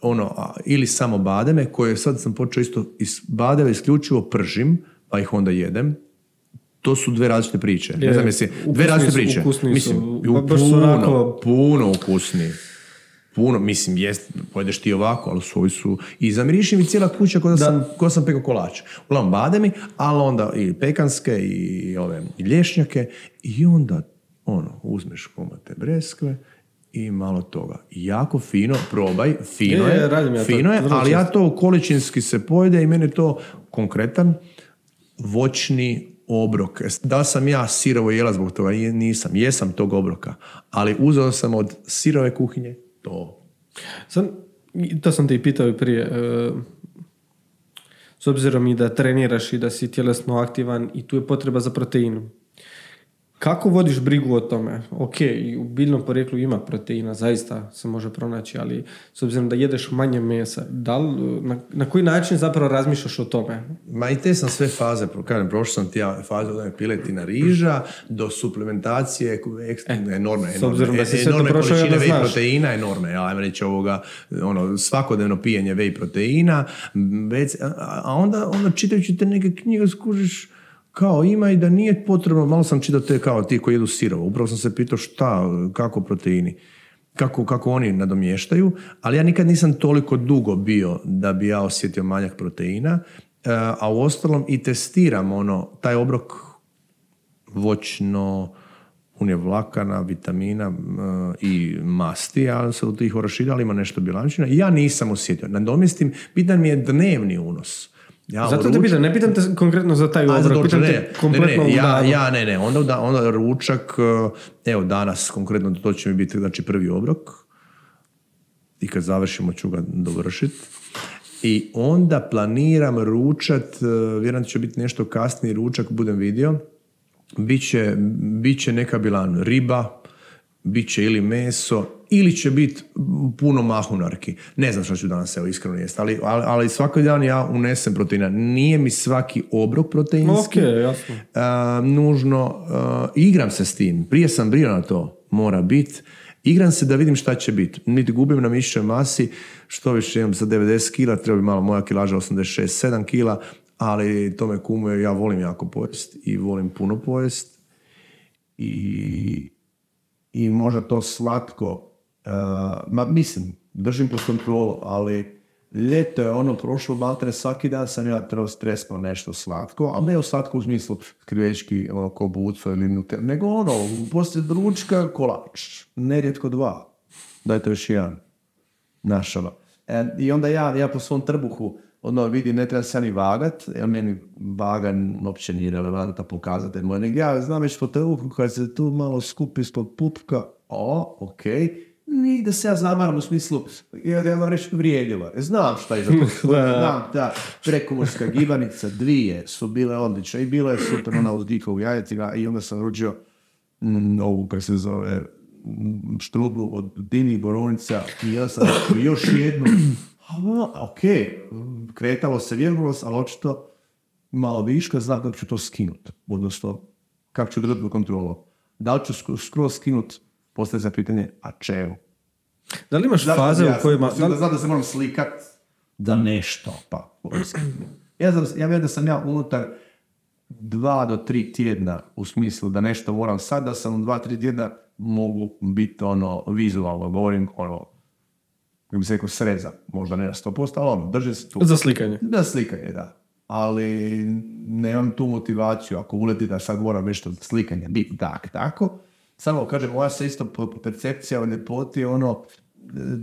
ono, ili samo bademe, koje sad sam počeo isto iz badeve isključivo pržim, pa ih onda jedem. To su dve različite priče. ne znam jesi, dve različite priče. Mislim, su, puno, puno ukusniji. Puno, mislim, jest, pojedeš ti ovako, ali su, su i zamiriši mi cijela kuća kod da. sam, ko sam pekao kolač. Uglavnom bademi, ali onda i pekanske i ove i lješnjake i onda ono, uzmeš komate breskve, i malo toga. Jako fino, probaj, fino je, je fino je, ali ja to količinski se pojede i meni to konkretan voćni obrok. Da sam ja sirovo jela zbog toga? Nisam. Jesam tog obroka. Ali uzeo sam od sirove kuhinje to. Sam, to sam te pitao i prije. E, s obzirom i da treniraš i da si tjelesno aktivan i tu je potreba za proteinom. Kako vodiš brigu o tome? Ok, u biljnom porijeklu ima proteina, zaista se može pronaći, ali s obzirom da jedeš manje mesa, da li, na, na, koji način zapravo razmišljaš o tome? Ma i te sam sve faze, kažem, prošao sam ti ja faze od piletina riža do suplementacije, e, enormne, s obzirom da si sve to prošao, ja whey proteina, enorme, ja ajmo reći ovoga, ono, svakodnevno pijenje whey proteina, već, a onda, onda čitajući te neke knjige skužiš, kao ima i da nije potrebno, malo sam čitao te kao ti koji jedu sirovo, upravo sam se pitao šta, kako proteini, kako, kako oni nadomještaju, ali ja nikad nisam toliko dugo bio da bi ja osjetio manjak proteina, e, a u ostalom i testiram ono, taj obrok voćno, unije vlakana, vitamina e, i masti, ali se od tih orašida, ali ima nešto bilančina. Ja nisam osjetio. Nadomjestim, bitan mi je dnevni unos. Ja Zato te pitam, ne pitam te konkretno za taj obrok, pitam ne, te kompletno ne, ne, ja, ja, ne, ne, onda, onda ručak, eh, evo danas konkretno to će mi biti znači prvi obrok i kad završimo ću ga dovršiti. I onda planiram ručat, eh, vjerujem će biti nešto kasniji ručak, budem vidio, Biće, biće neka bilan riba, bit će ili meso, ili će biti puno mahunarki. Ne znam što ću danas evo iskreno jesti, ali, ali, ali svaki dan ja unesem proteina. Nije mi svaki obrok proteinski. Ok, jasno. Uh, nužno, uh, igram se s tim. Prije sam brio na to, mora biti. Igram se da vidim šta će biti. Niti gubim na mišćoj masi, što više imam za 90 kila, treba bi malo moja kilaža 86-7 kila, ali to me kumuje, ja volim jako pojest i volim puno pojest. I, i možda to slatko Uh, ma mislim, držim pod kontrolu, ali ljeto je ono prošlo, maltene svaki dan sam ja trebao stresno nešto slatko, ali ne u slatko u smislu krivečki, ono, kobuco ili nutel, nego ono, poslije dručka kolač, nerijetko dva. Dajte još jedan. Našalo. E, I onda ja, ja po svom trbuhu, ono vidi, ne treba se ni vagat, jer meni vagan uopće nije relevantna pokazatelj moj, ja znam već po trbuhu, kad se tu malo skupi ispod pupka, o, okej, okay Ni da se ja zamaram u smislu, ja da vam reći vrijedila. Znam šta je za to. Znam, da, prekomorska gibanica, dvije su bile odlične i bila je super ona uz Dika u jajetima i onda sam ruđio mm, ovu, kako se zove, štrudlu od Dini Boronica i ja sam još jednu. A, ok, kretalo se, vjerovalo se, ali očito malo viška, znam kako ću to skinuti. Odnosno, kako ću držati kontrolu. Da li ću sk- skroz skinuti, postoje za pitanje, a čemu? Da li imaš Zašto faze ja u kojima... Da li- da znam da se moram slikat da nešto, pa Ja, znam, ja vjerujem da sam ja unutar dva do tri tjedna u smislu da nešto moram sad, da sam u dva, tri tjedna mogu biti ono vizualno, govorim ono, kako bi se rekao sreza, možda ne na 100%, ali ono, drži se tu. Za slikanje. Da, slikanje, da. Ali nemam tu motivaciju, ako uleti da sad moram nešto od slikanja biti tak, tako. Samo kažem, moja se isto percepcija o ljepoti je ono,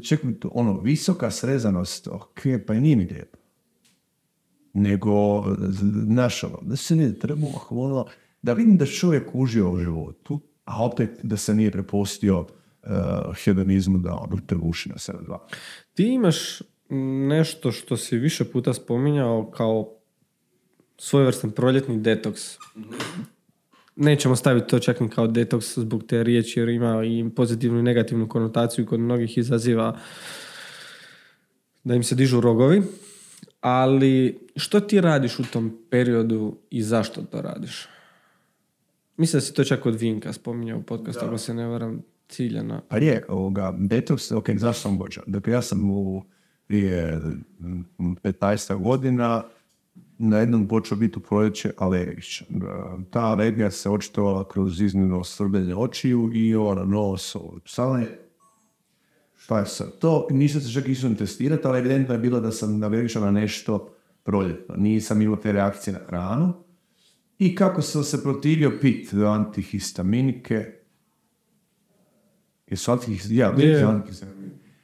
čekaj, to, ono, visoka srezanost, ok, pa nije mi lijepo. Nego, znaš, ono, da se nije trebalo, ono, da vidim da čovjek užio u životu, a opet da se nije prepustio hedonizmu da ono te uši na sebe dva. Ti imaš nešto što si više puta spominjao kao svojevrstan proljetni detoks. Nećemo staviti to čak ni kao detoks zbog te riječi jer ima i pozitivnu i negativnu konotaciju kod mnogih izaziva da im se dižu rogovi. Ali što ti radiš u tom periodu i zašto to radiš? Mislim da si to čak od Vinka spominjao u podcastu, ako se ne varam ciljano. Pa je, ovoga, detoks, ok, zašto sam počeo? Dakle, ja sam u prije mm, 15 godina na jednom počeo biti u proljeće alergičan. Ta alergija se očitovala kroz iznimno srbenje očiju i ono nos, psale. Šta je sad to? Nisam se čak išao testirati, ali evidentno je bilo da sam alergičan na nešto proljetno. Nisam imao te reakcije na hranu. I kako sam se protivio pit antihistaminike, Jesu antihis- ja, yeah.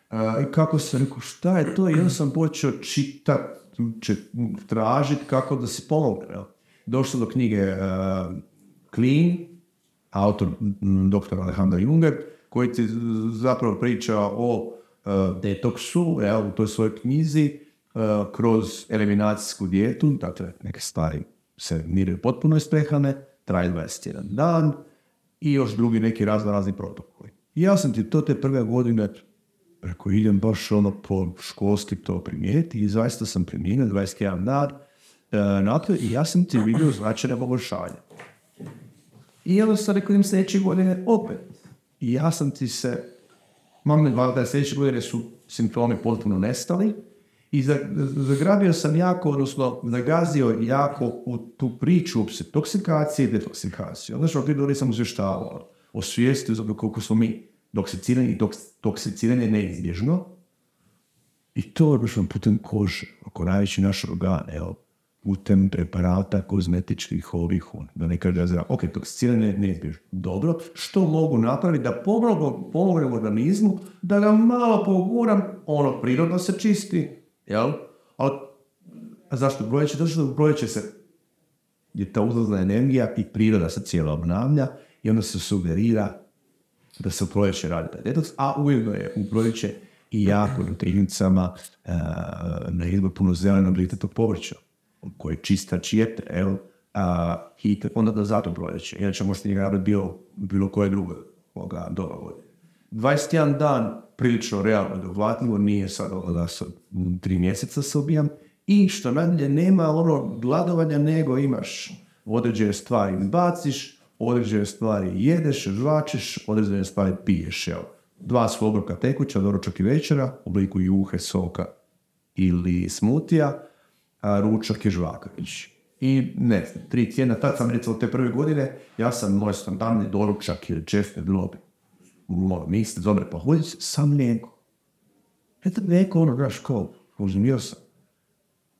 A, I kako sam rekao, šta je to? I onda sam počeo čitat, tražiti kako da si pomogne. jel. Došao do knjige uh, Clean, autor m, dr. Alejandro Junger, koji ti zapravo priča o uh, detoksu, jel, u toj svojoj knjizi, uh, kroz eliminacijsku dijetu, dakle neke stvari se miraju potpuno iz prehrane, traje 21 dan i još drugi neki razno razni protokoli. I ja sam ti to te prve godine Rekao, idem baš ono po školski to primijeti i zaista sam primijenio 21 dan e, na to i ja sam ti vidio značajne poboljšanja. I onda sam rekao, idem sljedeće godine opet. I ja sam ti se, mam ne da sljedeće godine su simptomi potpuno nestali i za- zagrabio sam jako, odnosno zagazio jako u tu priču o toksikaciji i detoksikaciji. Onda što ti sam izvještavao o svijesti za koliko smo mi toksicirani i toks- toksiciranje je neizbježno. I to baš putem kože, oko najveći naš organ, evo, putem preparata kozmetičkih ovih, on, da ne kaže da ok, toksiciranje je neizbježno. Dobro, što mogu napraviti da pomognem, organizmu, da ga malo poguram, ono prirodno se čisti, jel? Ali, a zašto brojeće? Zato što brojeće se je ta uzlazna energija i priroda se cijelo obnavlja i onda se sugerira da se u proljeće radi taj detoks, a ujedno je u proljeće i jako na tehnicama uh, na izbor puno zelenog blitetog povrća, koje je čista čijete, evo, a, i onda da zato proljeće. Inače možete njega nabrati bilo, bilo koje drugo ovoga, doba godine. 21 dan prilično realno dohvatljivo, nije sad da m, tri mjeseca se ubijam. I što nadalje, nema ono gladovanja, nego imaš određene stvari baciš, određene stvari jedeš, žvačeš, određene stvari piješ. Evo. Dva su obroka tekuća, doručak i večera, u obliku juhe, soka ili smutija, a ručak je žvakavić. I ne znam, tri tjedna, tad sam recimo te prve godine, ja sam moj standardni doručak ili čef je bilo ono, miste, dobre pohodice, sam mlijeko. Eto mlijeko, ono, znaš, kao, uzmio sam.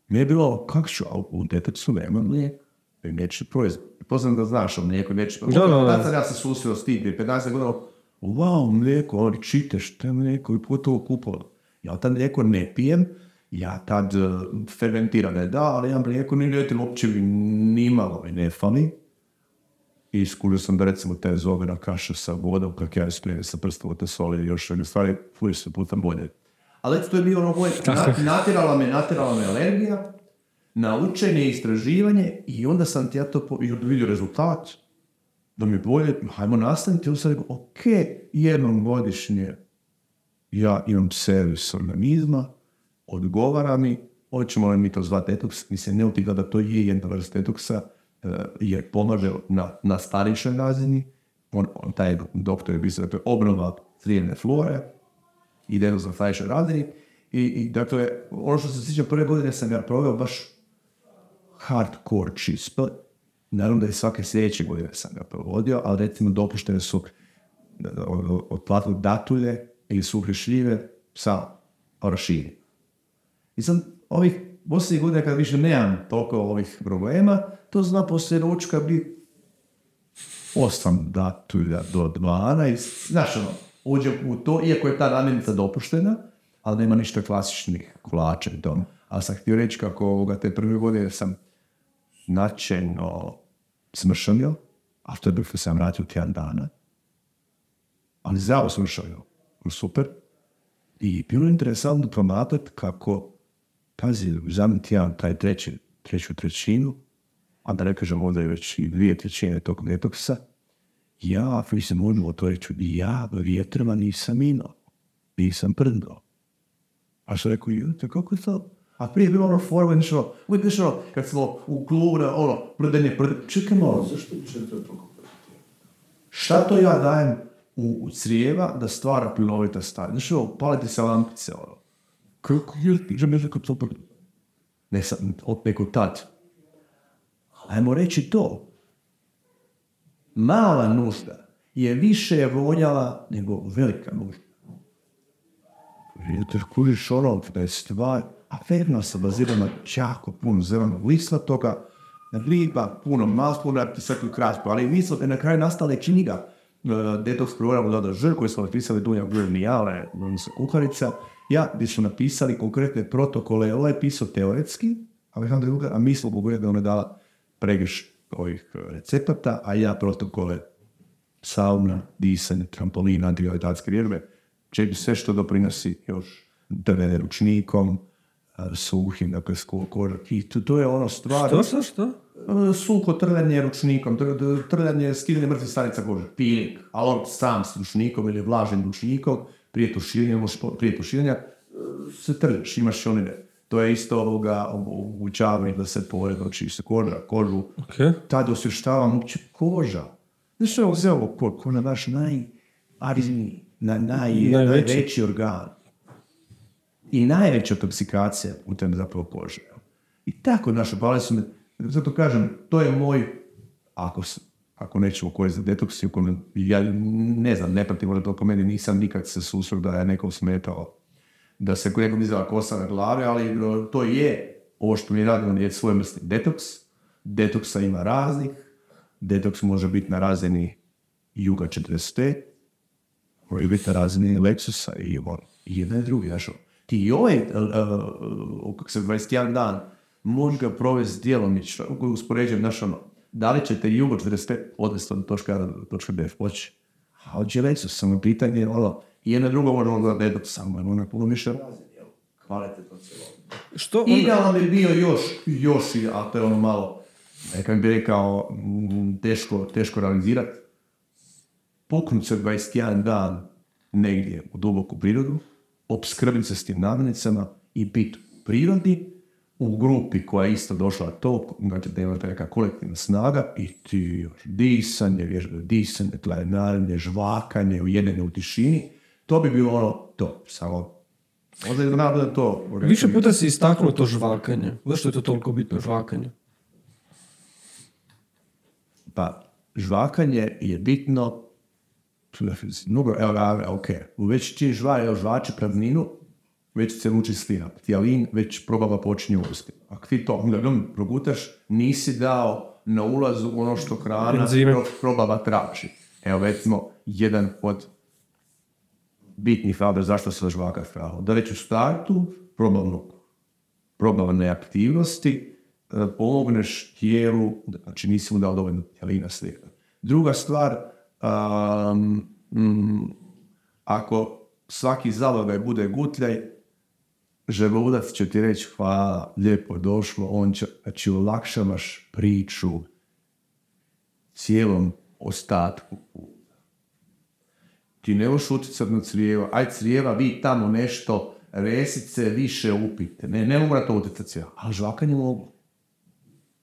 Mi je bilo, kako ću, a u deteksu nema mlijeka. I neće proizvod. Poznam da znaš o mlijeku, neće. Da, da, da. Tad sam ja se susreo s tim, prije 15 godina, wow, mlijeko, ali čite, što je mlijeko, i pogotovo kupovalo. Ja tad mlijeko ne pijem, ja tad uh, fermentirane da, ali ja mlijeko ne uopće mi nimalo mi ne fali. i iskužio sam da recimo te zovena kaša sa vodom, kak ja isprijem sa prstom te soli, još u stvari fuj se puta bolje. Ali to je bio ono moje, na- natirala me, natirala me alergija, na učenje i istraživanje i onda sam ti ja to po- i vidio rezultat, da mi je bolje, hajmo nastaviti, onda sam rekao, ok, jednom godišnje ja imam servis organizma, odgovara mi, hoćemo li mi to zvati detoks, mislim, ne utika da to je jedna vrsta detoksa, e, jer pomaže na, na starišoj razini, on, on, taj doktor je pisao da to je obnova crijevne flore, ide na starišoj razini, i, i dakle, ono što se sjećam prve godine sam ga proveo baš hardcore čisto. Naravno da i svake sljedeće godine sam ga provodio, ali recimo dopuštene su otplatili datulje ili suhe šljive sa orašini. I sam ovih posljednjih godina kad više nemam toliko ovih problema, to zna poslije ručka biti osam datulja do 12. Znaš ono, uđe u to, iako je ta namirnica dopuštena, ali nema ništa klasičnih kolača i to. Ali sam htio reći kako ovoga, te prve godine sam načelno smršavio, a to je što sam vratio tjedan dana. Ali zdravo smršavio. Super. I bilo je interesantno promatrati kako, pazi, u zadnji tjedan, taj treći, treću trećinu, a da ne kažem ovdje je već i dvije trećine tog detoksa, ja, ako se možemo to reći, ja vjetrva nisam imao, nisam prdao. A što rekao, kako to? A prije je bilo ono forma, nešto, uvijek nešto, kad smo u klubu, ono, prdenje, prdenje, čekaj malo, zašto će to toliko? Šta to ja dajem u, u crijeva da stvara plinovita stanje? Znaš, ovo, palite se lampice, ono. Kako je, že mi rekao to. Ne sam, od neko tad. Ajmo reći to. Mala nužda je više voljala nego velika nužda. Jer kužiš ono da je stvar, a verno se bazira na jako puno zelenog lista toga, na riba, puno masluna, svetlu krasku, ali mi smo na kraju nastala je knjiga uh, Detox program Doda Žr, koju smo napisali Dunja Gurnijale, odnosno kuharica, ja, gdje su napisali konkretne protokole, ovo je pisao teoretski, Alejandro Luka, a mi smo pogledali da ona dala pregrš ovih uh, recepata, a ja protokole sauna, disanje, trampolin, antigravitacijske vjerbe, čepi sve što doprinosi još trljanje ručnikom, a, suhim, dakle, sko- koža. I to, to je ono stvar... Što, što, što? E, Suho trljanje ručnikom, tr- tr- trljanje, skidanje mrtvih stanica kože, peeling, ali on sam s ručnikom ili vlažnim ručnikom, prije tuširanja, prije tuširanja, e, se trljaš, imaš onine. To je isto ovoga omogućavanje da se poredno čisti koža, kožu. Ok. Tad osvještavam uopće koža. Znaš što je ovo ko, ko na naš najariniji, na, naj, Najveći. najveći organ. I najveća toksikacija putem zapravo kože. I tako naše pale su me, zato kažem, to je moj, ako, ako nećemo koristiti detoks, ja ne znam, ne pratim možda toliko meni, nisam nikad se susreo da je nekom smetao da se nekom izvala kosa na glavi, ali no, to je, ovo što mi radimo je svojevrsni detoks. Detoksa ima raznih. Detoks može biti na razini Juga 45, može biti na razini Lexusa i on, jedan i drugi, znaš, ono. Ti i ovaj, uh, uh, kako se 21 dan, može ga provesti djelomično, ako uspoređujem, znaš, ono, da li ćete Jugo 45 odvesti od točka točka B, hoće. A od Lexus, samo pitanje, ono, i jedno drugo možemo gledati samo ono je puno više razine, jel? Kvalitetno cjelovito. Što onda? Idealan bi bio još, još, a to je ono malo, neka bi rekao, mm, teško, teško realizirati. Poknut se 21 dan negdje u duboku prirodu, opskrbiti se s tim namirnicama i biti u prirodi, u grupi koja je isto došla to, znači da imate neka kolektivna snaga i ti još disanje, vježbe disanje, tlajenarenje, žvakanje, ujedinjenje u tišini, to bi bilo ono to, samo možda je da to Više puta si istaknuo to žvakanje. Zašto je to toliko bitno žvakanje? Pa, žvakanje je bitno, mnogo, evo ga, ok, već čim žva, evo žvače pravninu, već se luči slina. Tijalin već probava počinje usti. Ako ti to gledam, progutaš, nisi dao na ulazu ono što hrana pro- probava traži. Evo, recimo, jedan od bitnih faktora zašto se žvaka hrana. Da već u startu probavno probavne aktivnosti e, pomogneš tijelu, znači nisi mu dao dovoljno tjelina slijeda, Druga stvar, um, mm, ako svaki zalogaj bude gutljaj, želudac će ti reći hvala, lijepo je došlo, on će, znači olakšavaš priču cijelom ostatku ti ne možeš utjecati na crijeva, aj crijeva, vi tamo nešto, resice više upite. Ne, ne mogu na to utjecati ali žvakanje mogu.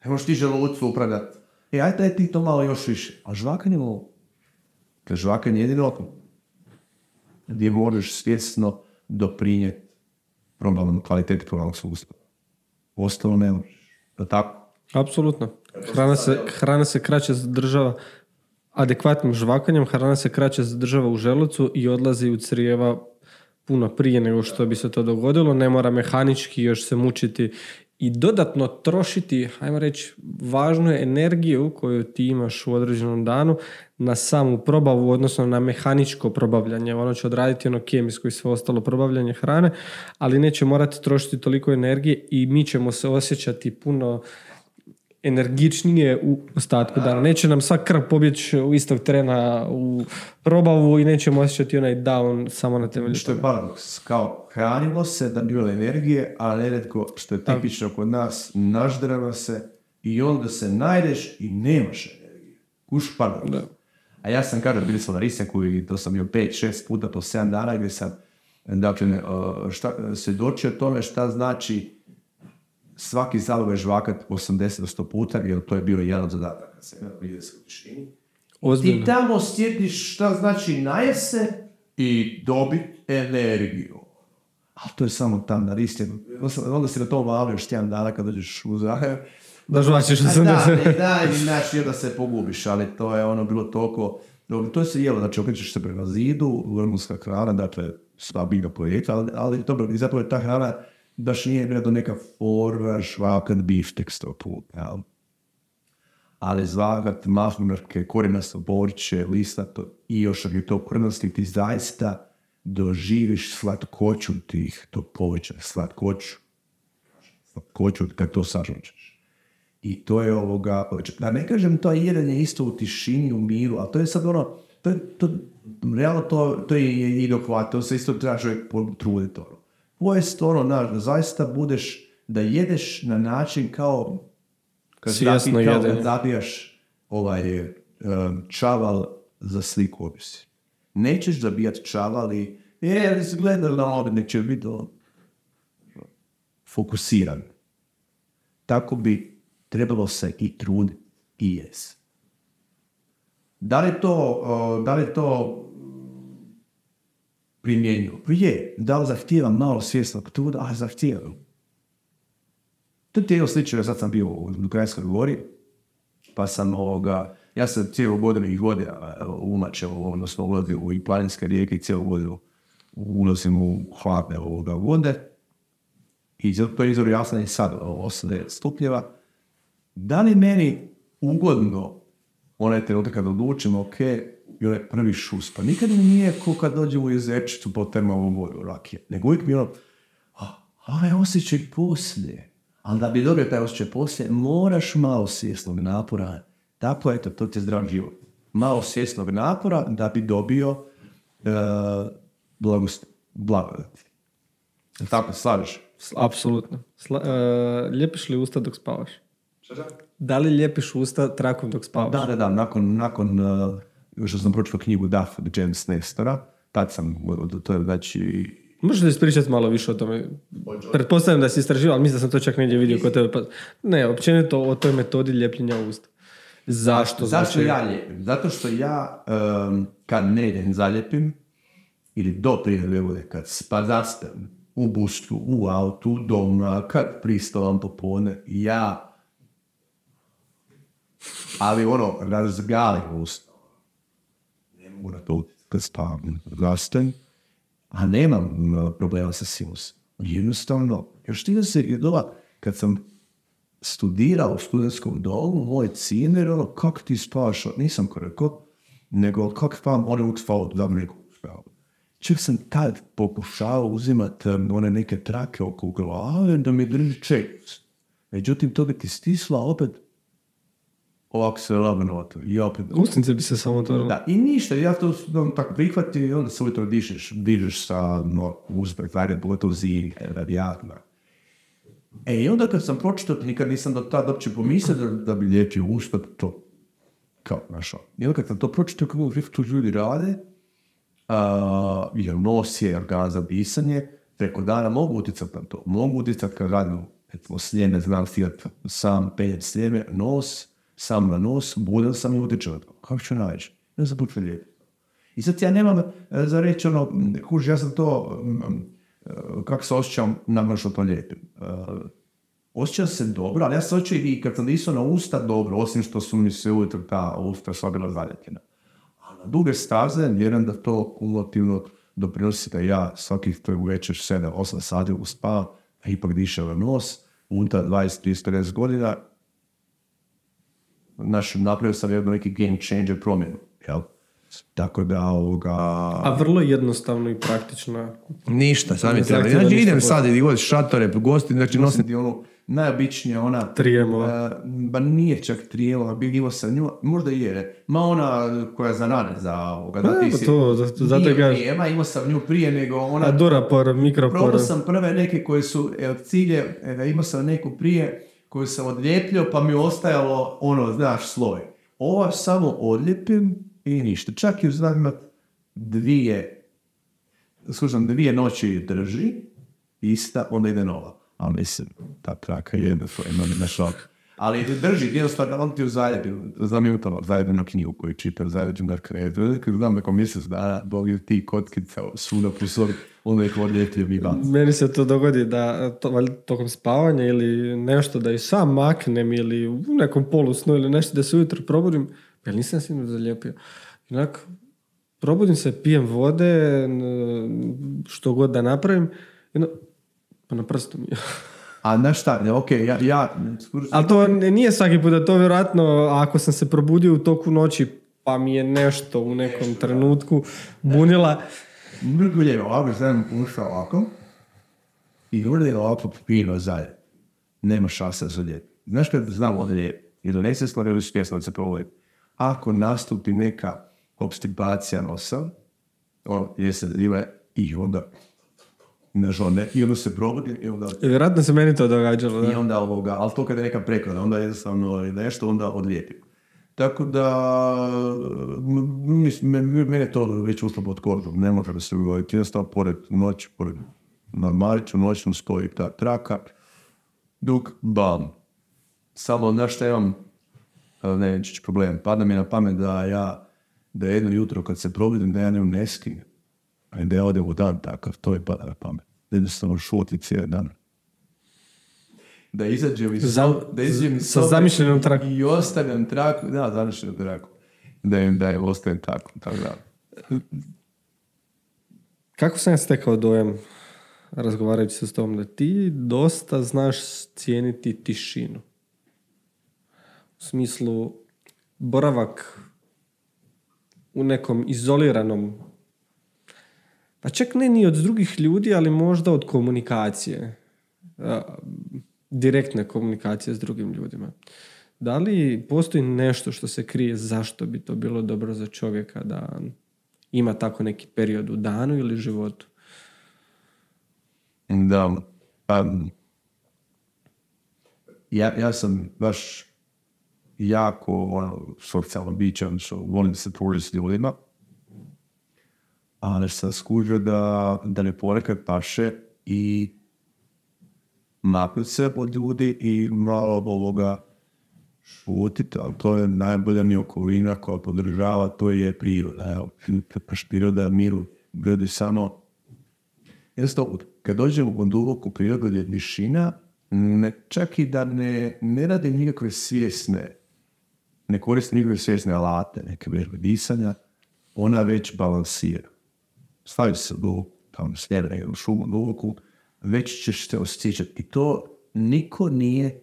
Ne možeš ti želucu upravljati. E, aj taj ti to malo još više, a žvakanje mogu. Kad žvakanje je jedino gdje možeš svjesno doprinijeti probavnom kvaliteti probavnog sustava. Ostalo ne možeš. Da tako? Apsolutno. Hrana se, hrana se kraće zadržava adekvatnim žvakanjem, hrana se kraće zadržava u želucu i odlazi u crijeva puno prije nego što bi se to dogodilo. Ne mora mehanički još se mučiti i dodatno trošiti, hajmo reći, važnu energiju koju ti imaš u određenom danu na samu probavu, odnosno na mehaničko probavljanje. Ono će odraditi ono kemijsko i sve ostalo probavljanje hrane, ali neće morati trošiti toliko energije i mi ćemo se osjećati puno energičnije u ostatku dana. Neće nam sva krv pobjeći u istog trena u probavu i nećemo osjećati onaj down samo na temelju Što je paradoks. Kao hranimo se da bi bilo energije, a neretko, što je tipično kod nas, naždrava se i onda se najdeš i nemaš energije. Kuš paradoks. Da. A ja sam kažem, bili smo na Riseku i to sam bio 5-6 puta po 7 dana gdje sam dakle, šta, svjedočio tome šta znači svaki zalogaj žvakat 80 do 100 puta, jer to je bio jedan od zadataka se ide se u tišini. Ti tamo sjetiš šta znači najese i dobit energiju. Ali to je samo tam na ristinu. Onda si na to valio još tjedan dana kad dođeš u Zagreb. Da žvačiš A 80. Da, ne, da, i da se pogubiš, ali to je ono bilo toliko... To se jelo, znači okrećeš se prema zidu, vrhunska hrana, dakle, sva biljna ali, ali dobro, i zapravo je ta hrana baš nije bila neka forva žvakat biftek sto put, jel? Ali zvagat mahunarke, korinasto borče, listato i još je to kornosti, ti zaista doživiš slatkoću tih, to poveća slatkoću. Slatkoću kad to sažučeš. I to je ovoga, da ne kažem to jedan je isto u tišini, u miru, ali to je sad ono, to je, to, realno to, to je i dokvat, to se isto treba čovjek potruditi ono. Ovo je stvarno, znaš, da zaista budeš, da jedeš na način kao kad Svjesno zapi- kao jedenje. kad zabijaš ovaj um, čaval za sliku ovisi. Nećeš zabijati čaval i je, gledali na ovo, nek će biti ono, fokusiran. Tako bi trebalo se i trud i jes. Da li to, uh, da li to primjenjivo? Pa Je, da li zahtijevam malo svjesnog truda? A, zahtijevam. To ti je jedno slično, sad sam bio u Ukrajinskoj gori, pa sam ovoga, ja sam cijelu godinu ih vodio umačeo, odnosno ulazio u planinske rijeke i cijelu godinu ulazim u hladne ovoga vode. I to je izvor jasno i sad, 8 stupnjeva. Da li meni ugodno onaj trenutak kad odlučim, ok, i onaj prvi šus, pa nikad mi nije ko kad dođem u jezerčicu po termalnu vodu rakije, nego uvijek mi je ono, a, ovaj osjećaj poslije. Ali da bi dobio taj osjećaj poslije, moraš malo svjesnog napora. Tako, eto, to ti je zdrav život. Malo svjesnog napora da bi dobio uh, blagost, blagodati. Tako, slažeš? Apsolutno. Sla, e, ljepiš li usta dok spavaš? Da li ljepiš usta trakom dok spavaš? Da, da, da, nakon, nakon uh, što sam pročitao knjigu Duff od James Nestora, tad sam, to je znači, Možeš li ispričati malo više o tome? Pretpostavljam da si istraživao, ali mislim da sam to čak negdje vidio kod tebe. Pa, ne, općenito o toj metodi ljepljenja usta. Zašto? Zašto Znači, ja lijepim? Zato što ja um, kad ne idem zalijepim, ili do prije bude, kad spadastam u bustu, u autu, doma, kad pristavam popodne, ja ali ono, razgalim usta. Na to spavam. Zastajem, a nemam problema sa sinusom. Jednostavno, još ti se, ova, kad sam studirao u studentskom domu, moj ciner, ono, kako ti spavaš, nisam ko rekao, nego kako spavam, ono uvijek spavao, da mi neko spavam. Čak sam tad pokušao uzimati one neke trake oko glave da mi drži čeljust. Međutim, to bi ti stisla opet ovako se labeno otvori. I opet, Usnice bi se samo otvorile. da, i ništa, ja to sam tako prihvatio i onda se ujutro dišeš, dižeš sa no, ajde, pogotovo zimi, radijatno. E, i onda kad sam pročitao, nikad nisam do tada uopće pomislio da, da bi liječio usta, to, kao, znaš, ono. i onda kad sam to pročitao, kako to ljudi rade, a, jer nos je organ za disanje, preko dana mogu utjecati na to. Mogu utjecati kad radim, recimo, sljeme, znam stigati sam penjet sljeme, nos, sam na nos, budan sam i utječem. Kako ću naći? Ne znam lijepiti. I sad ja nemam e, za reći ono, kuži, ja sam to, m, m, e, kako se osjećam nakon što to lijepim. E, osjećam se dobro, ali ja se osjećam i kad sam disao na usta dobro, osim što su mi se ujutro ta usta sva bila zaljepljena. A na duge staze, vjerujem da to kumulativno doprinosi da ja svakih to večer 7-8 sati uspavam, a ipak dišem na nos, unutar 20, 30, 50 godina, naš, napravio sam jedno neki game changer promjenu, jel? Tako da, ovoga... A vrlo jednostavno i praktično. Ništa, sad mi Ne treba. Znači idem sad i god šatore, gosti, znači nosim Nositi onu najobičnija ona... Trijemova. e, ba nije čak trijemova, bi imao sam nju, možda i je, ne. Ma ona koja je za rane, za ovoga, da Pa, ti si... to, zato- zato Nije kažem. trijema, imao sam nju prije nego ona... A Durapor, mikropor. Probao sam prve neke koje su, evo, cilje, evo, imao sam neku prije koju sam odlijepio, pa mi ostajalo ono, znaš, sloj. Ova samo odlijepim i ništa. Čak i znam dvije, slušam, dvije noći drži, ista, onda ide nova. Ali mislim, ta traka je jedna svoje, ima na šok. Ali drži, jednostavno, on ti ju zaljepi, znam je utalo, zajedno knjigu koju čitam, zajedno ga kredu, znam neko mjesec dana, Bog je ti kockica svuda sobi, odlijepio mi bacim. Meni se to dogodi da to, valjda tokom spavanja ili nešto da i sam maknem ili u nekom polusnu ili nešto da se ujutro probudim, ja nisam sinoć zalijepio. Inak, probudim se, pijem vode, što god da napravim, onda, pa na prstu mi. A znaš šta, ok, ja, ja Ali to nije svaki put, da to vjerojatno ako sam se probudio u toku noći pa mi je nešto u nekom trenutku bunila. Mrgulje ovako, znam ušta ovako i urede ovako pino zalje. Nema šanse za lijep. Znaš kad znam ovdje lijep, i donese stvar ili svjesno se provodi. Ako nastupi neka obstipacija nosa, ono, je se ima i onda na žone, i onda se provodi i onda Vjerojatno se meni to događalo. Da. I onda ovoga, ali to kada je neka preklada, onda jednostavno nešto onda odlijepim. Tako da, mislim, me- me- mene je to već ušlo pod kožu, ne može se ugoditi. Jednostavno, pored noći, pored na Mariću noćnom stoji ta traka, dok bam. Samo, znaš šta imam, e, ne, problem, pada mi na pamet da ja, da jedno jutro kad se probudim, da ja ne ne da ja odem u dan takav, to je pada na pamet. Jednostavno šuti cijeli dan da izađem iz Za- da izađem iz sa sobe zamišljenom trakom. i ostavim traku, da, zamišljenom traku. Da im, da im ostavim tako, tako da. Kako sam ja stekao dojam razgovarajući se s tom da ti dosta znaš cijeniti tišinu. U smislu boravak u nekom izoliranom pa čak ne ni od drugih ljudi, ali možda od komunikacije. Direktne komunikacije s drugim ljudima. Da li postoji nešto što se krije zašto bi to bilo dobro za čovjeka da ima tako neki period u danu ili životu? Da, pa, ja, ja sam baš jako ono, socijalno biće, što volim se tvori s ljudima, ali sam skužio da, da ne ponekad paše i maknut se od ljudi i malo ovoga šutiti, ali to je najbolja mi okolina koja podržava, to je priroda. Evo, priroda, miru, ljudi samo Jednostavno, kad dođemo u duboku prirodu je tišina, ne, čak i da ne, ne radi nikakve svjesne, ne koriste nikakve svjesne alate, neke vježbe disanja, ona već balansira. Stavi se do tamo slijede negdje šumu duboku, već ćeš se osjećati. I to niko nije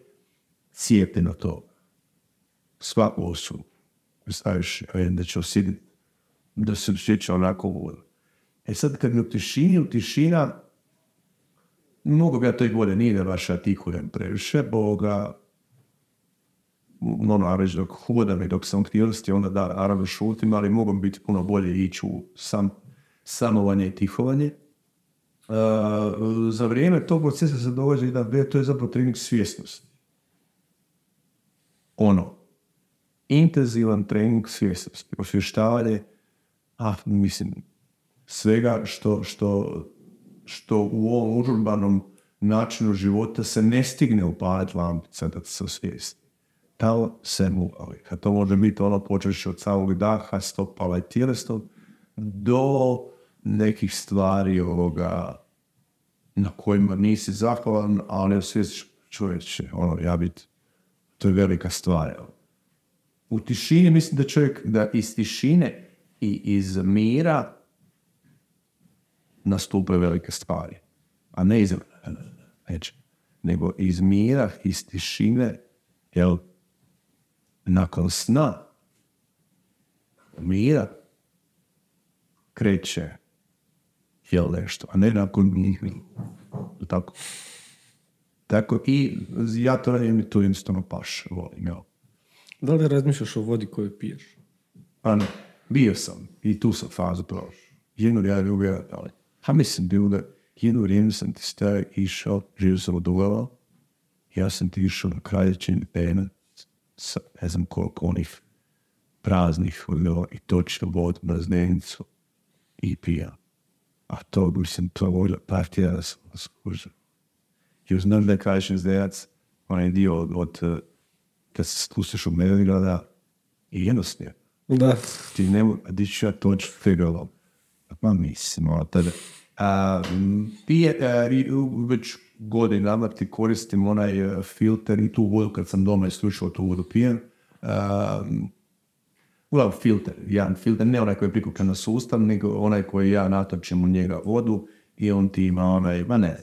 cijepljen to. Svaku osobu. Staviš da će osjetiti da se osjeća onako ugodno. E sad kad mi u tišini, u tišina, bi ja to i bolje, nije da baš artikuliram previše, boga, ono, reći dok hodam i dok sam aktivnosti, onda da, naravno šutim, ali mogu biti puno bolje ići u sam, samovanje i tihovanje. Za vrijeme tog procesa se događa jedan B, to je zapravo trening svjesnosti. Ono, intenzivan trening svjesnosti, osvještavanje, a mislim, svega što, što, što u ovom užurbanom načinu života se ne stigne upaliti lampica da se osvijesti. Da se mu, a to može biti ono počeš od samog daha, stopala i tjelesnog, do nekih stvari ovoga na kojima nisi zahvalan, ali osvijestiš čovječe, ono, ja bit, to je velika stvar. U tišini mislim da čovjek, da iz tišine i iz mira nastupaju velike stvari. A ne iz neće, nego iz mira, iz tišine, jel, nakon sna, mira, kreće, jel nešto, a ne nakon njih. Tako. Tako i ja to radim i to jednostavno paš, volim, jel. Da li razmišljaš o vodi koju piješ? Pa ne, bio sam i tu sam fazu prošao. Jedno ja ljubio, ali, a mislim bilo da jedno vrijeme sam ti staj išao, živio sam od Ugava, ja sam ti išao na kraljećin pena, sa ne znam koliko onih praznih ono, i točno vodu na zdenicu i pija. A to mislim, to volja partija skužio. I znam da je kraljećin zdenac, onaj dio od, od kad se spustiš u Medvegrada i jednostavno Da. ti ne mo- a di ću ja toći figuralo? Pa mislim, ono, tada. A, pije, a, već godinama ti koristim onaj filter i tu vodu kad sam doma isključivo tu vodu pijem. A, uglavnom filter, jedan filter, ne onaj koji je prikupljen na sustav, nego onaj koji ja natočim u njega vodu i on ti ima onaj, ma ne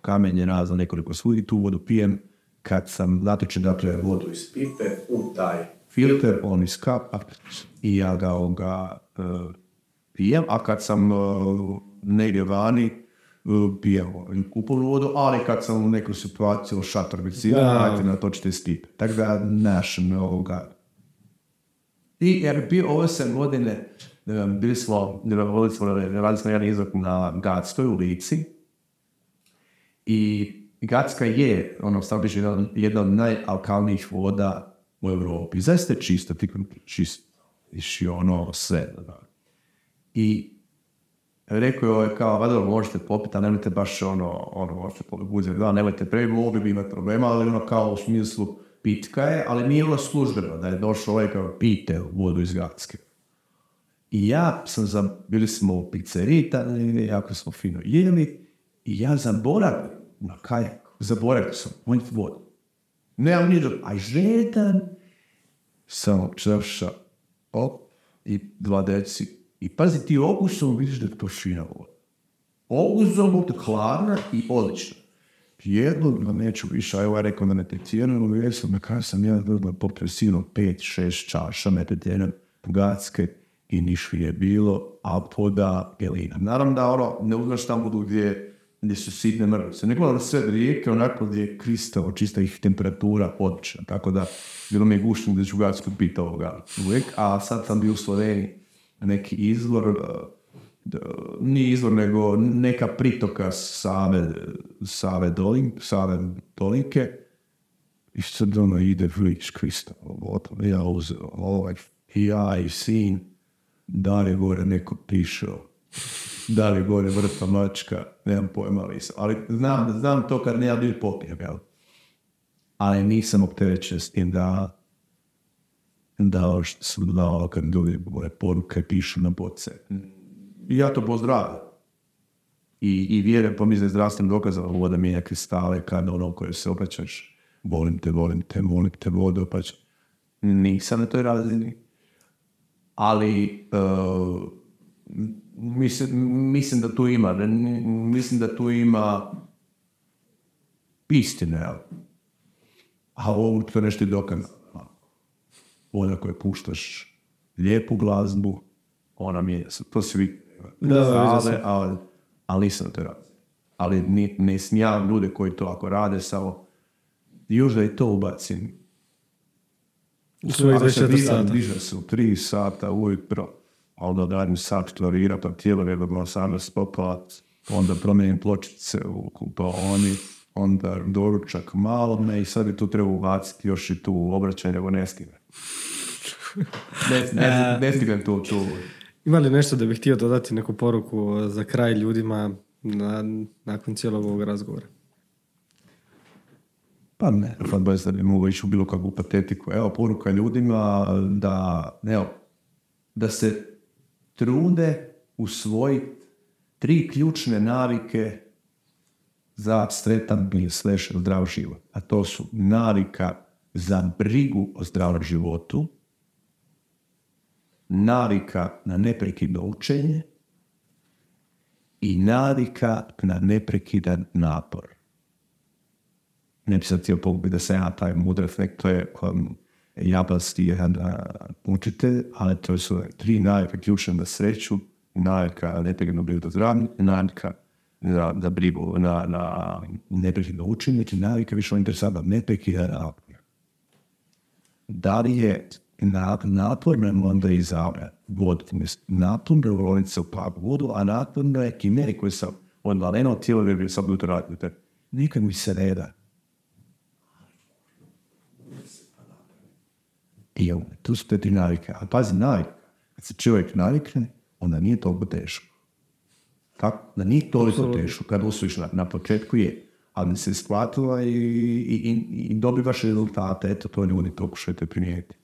kamenje razno nekoliko svudi, tu vodu pijem kad sam natočen dakle vodu iz pipe u taj filter, on iz kapa i ja ga ovoga, e, pijem, a kad sam e, negdje vani, e, pijem kupovnu vodu, ali kad sam u neku situaciju šator vicina, Da. ajte natočite iz pipe. Tako da, naš, ovoga, i jer bio se godine, bili smo, radili smo, radili smo jedan izlog na Gatskoj u Lici i Gatska je, ono, stvarno biše jedna, jedna od najalkalnijih voda u Europi. Zaista je čista, ti čist, i ono sve. da. I rekao je ovaj kao, valjda možete popiti, a nemojte baš ono, ono, možete popiti da, nemojte previ, mogli bi imati problema, ali ono kao u smislu pitka je, ali nije ono službeno, da je došao ovaj kao pite vodu iz Gatske. I ja sam, za, bili smo u pizzeriji, tada, jako smo fino jeli, i ja zaboravim na kajak, zaboravio sam, ponijeti vodu. Nemam ni do- a žedan, samo črša, op, i dva deci. I pazi, ti okusom vidiš da je to fina voda. Okusom je hladna i odlična. Jedno, da neću više, a ja rekao da ne tecijenujem, ali jesam, na kraju sam ja dobila popio sino pet, šest čaša metetene gatske i niš je bilo, a poda gelina. Naravno da ono, ne uzmaš tamo budu gdje, gdje su sitne mrvice. Nego da sve rijeke, onako gdje je kristal, čista ih temperatura odlična. Tako da, bilo mi je gušno da ću gatsku piti ovoga uvijek, a sad sam bio u Sloveniji neki izvor, nije izvor, nego neka pritoka Save, Save, Dolin, Save Dolinke, i sad ono ide vlič kristal, potom ja uzeo ovaj, i ja i sin, da li gore neko pišao, da li gore vrta mačka, nemam pojma, ali, ali znam, znam to kad ne ja bil popijem, jel? Ali nisam opterećen s tim da da sam dao kad ljudi govore poruke pišu na boce. I ja to pozdravljam. I, i vjerujem po za zdravstvenim dokazama voda mijenja kristale kad ono koje se obraćaš volim te, volim te, volim te vodu, pa nisam na toj razini. Ali uh, mislim, mislim da tu ima, mislim da tu ima istine, a ovo to nešto i dokazano voda koje puštaš lijepu glazbu, ona mijenja se. To se vidi. Da, da, sam. ali, ali, ali nisam to radio. Ali ni, ne smijam ljude koji to ako rade samo još da i to ubacim u svojih Ali se 24 diže- sata. Diže se u 3 sata ujutro, a onda odradim sat klavira, pa tijelo je do 18 popala, onda promijenim pločice u kupaoni, onda doručak malo me i sad bi tu treba ubaciti još i tu obraćanje, evo ne stignem. Ne, ne, ne stignem tu, tu. Ima li nešto da bih htio dodati neku poruku za kraj ljudima na, nakon cijelog ovog razgovora? Pa ne, sad bez da mogu ići u bilo kakvu patetiku. Evo, poruka ljudima da, evo, da se trude usvojiti tri ključne navike za sretan i slash zdrav život. A to su navika za brigu o zdravom životu, navika na neprekidno učenje i navika na neprekidan napor ne bi sad htio pogubiti da sam ja taj mudrac, nek to je um, japanski jedan uh, učitelj, ali to su tri navike ključne na sreću, navika neprekidno brigu za zdravlje, navika za, za brigu na, na neprekidno učenje, navika više interesantna, neprekidan napor. Da li je na, naporno onda i za vodu, naporno voliti se u plavu vodu, a naporno je kimeri koji sam odvaleno tijelo jer bi sad jutro radite. Nikad mi se ne da. I evo, tu su te tri navike. A pazi, navik, kad se čovjek navikne, onda nije toliko teško. Tako, da nije toliko teško kad osvojiš na, na početku je, ali se shvatila i, i, i, i dobivaš rezultate, eto to ljudi pokušajte primijetiti.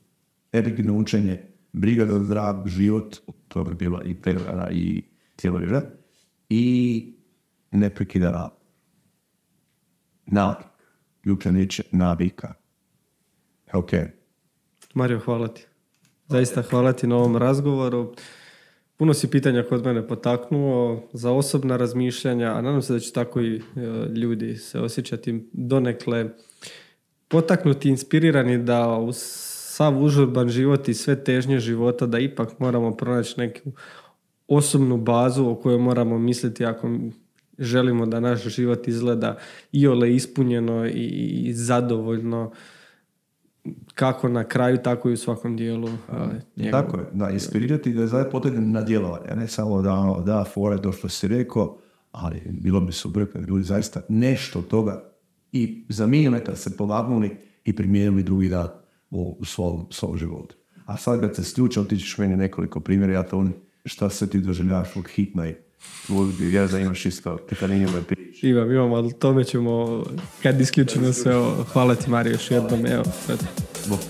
Efektivno učenje, briga za zdrav život, to bi bila i prehrana i cijelo vjera, i neprekidan rad. Navik, ključna riječ je navika. Ok. Mario, hvala ti. Zaista hvala ti na ovom razgovoru. Puno si pitanja kod mene potaknuo za osobna razmišljanja, a nadam se da će tako i e, ljudi se osjećati donekle potaknuti, inspirirani da uz sav užurban život i sve težnje života da ipak moramo pronaći neku osobnu bazu o kojoj moramo misliti ako želimo da naš život izgleda iole ispunjeno i, i zadovoljno kako na kraju, tako i u svakom dijelu. a, njegovog. Tako je, da, inspirirati da je zajedno potrebno na djelovanje, ne samo da, ono, da, fore, to što si rekao, ali bilo bi super kad ljudi zaista nešto od toga i za milimetar se pomaknuli i primijenili drugi dan u, u svom, svom životu. A sad kad se sključao, ti ćeš meni nekoliko primjera, ja to on, šta se ti doživljavaš od hitna i službi, ja da imaš isto, titaninjove priče. Imam, imam, ali tome ćemo kad isključimo sve. Hvala ti Mario još jednom. Evo, sad. Bok.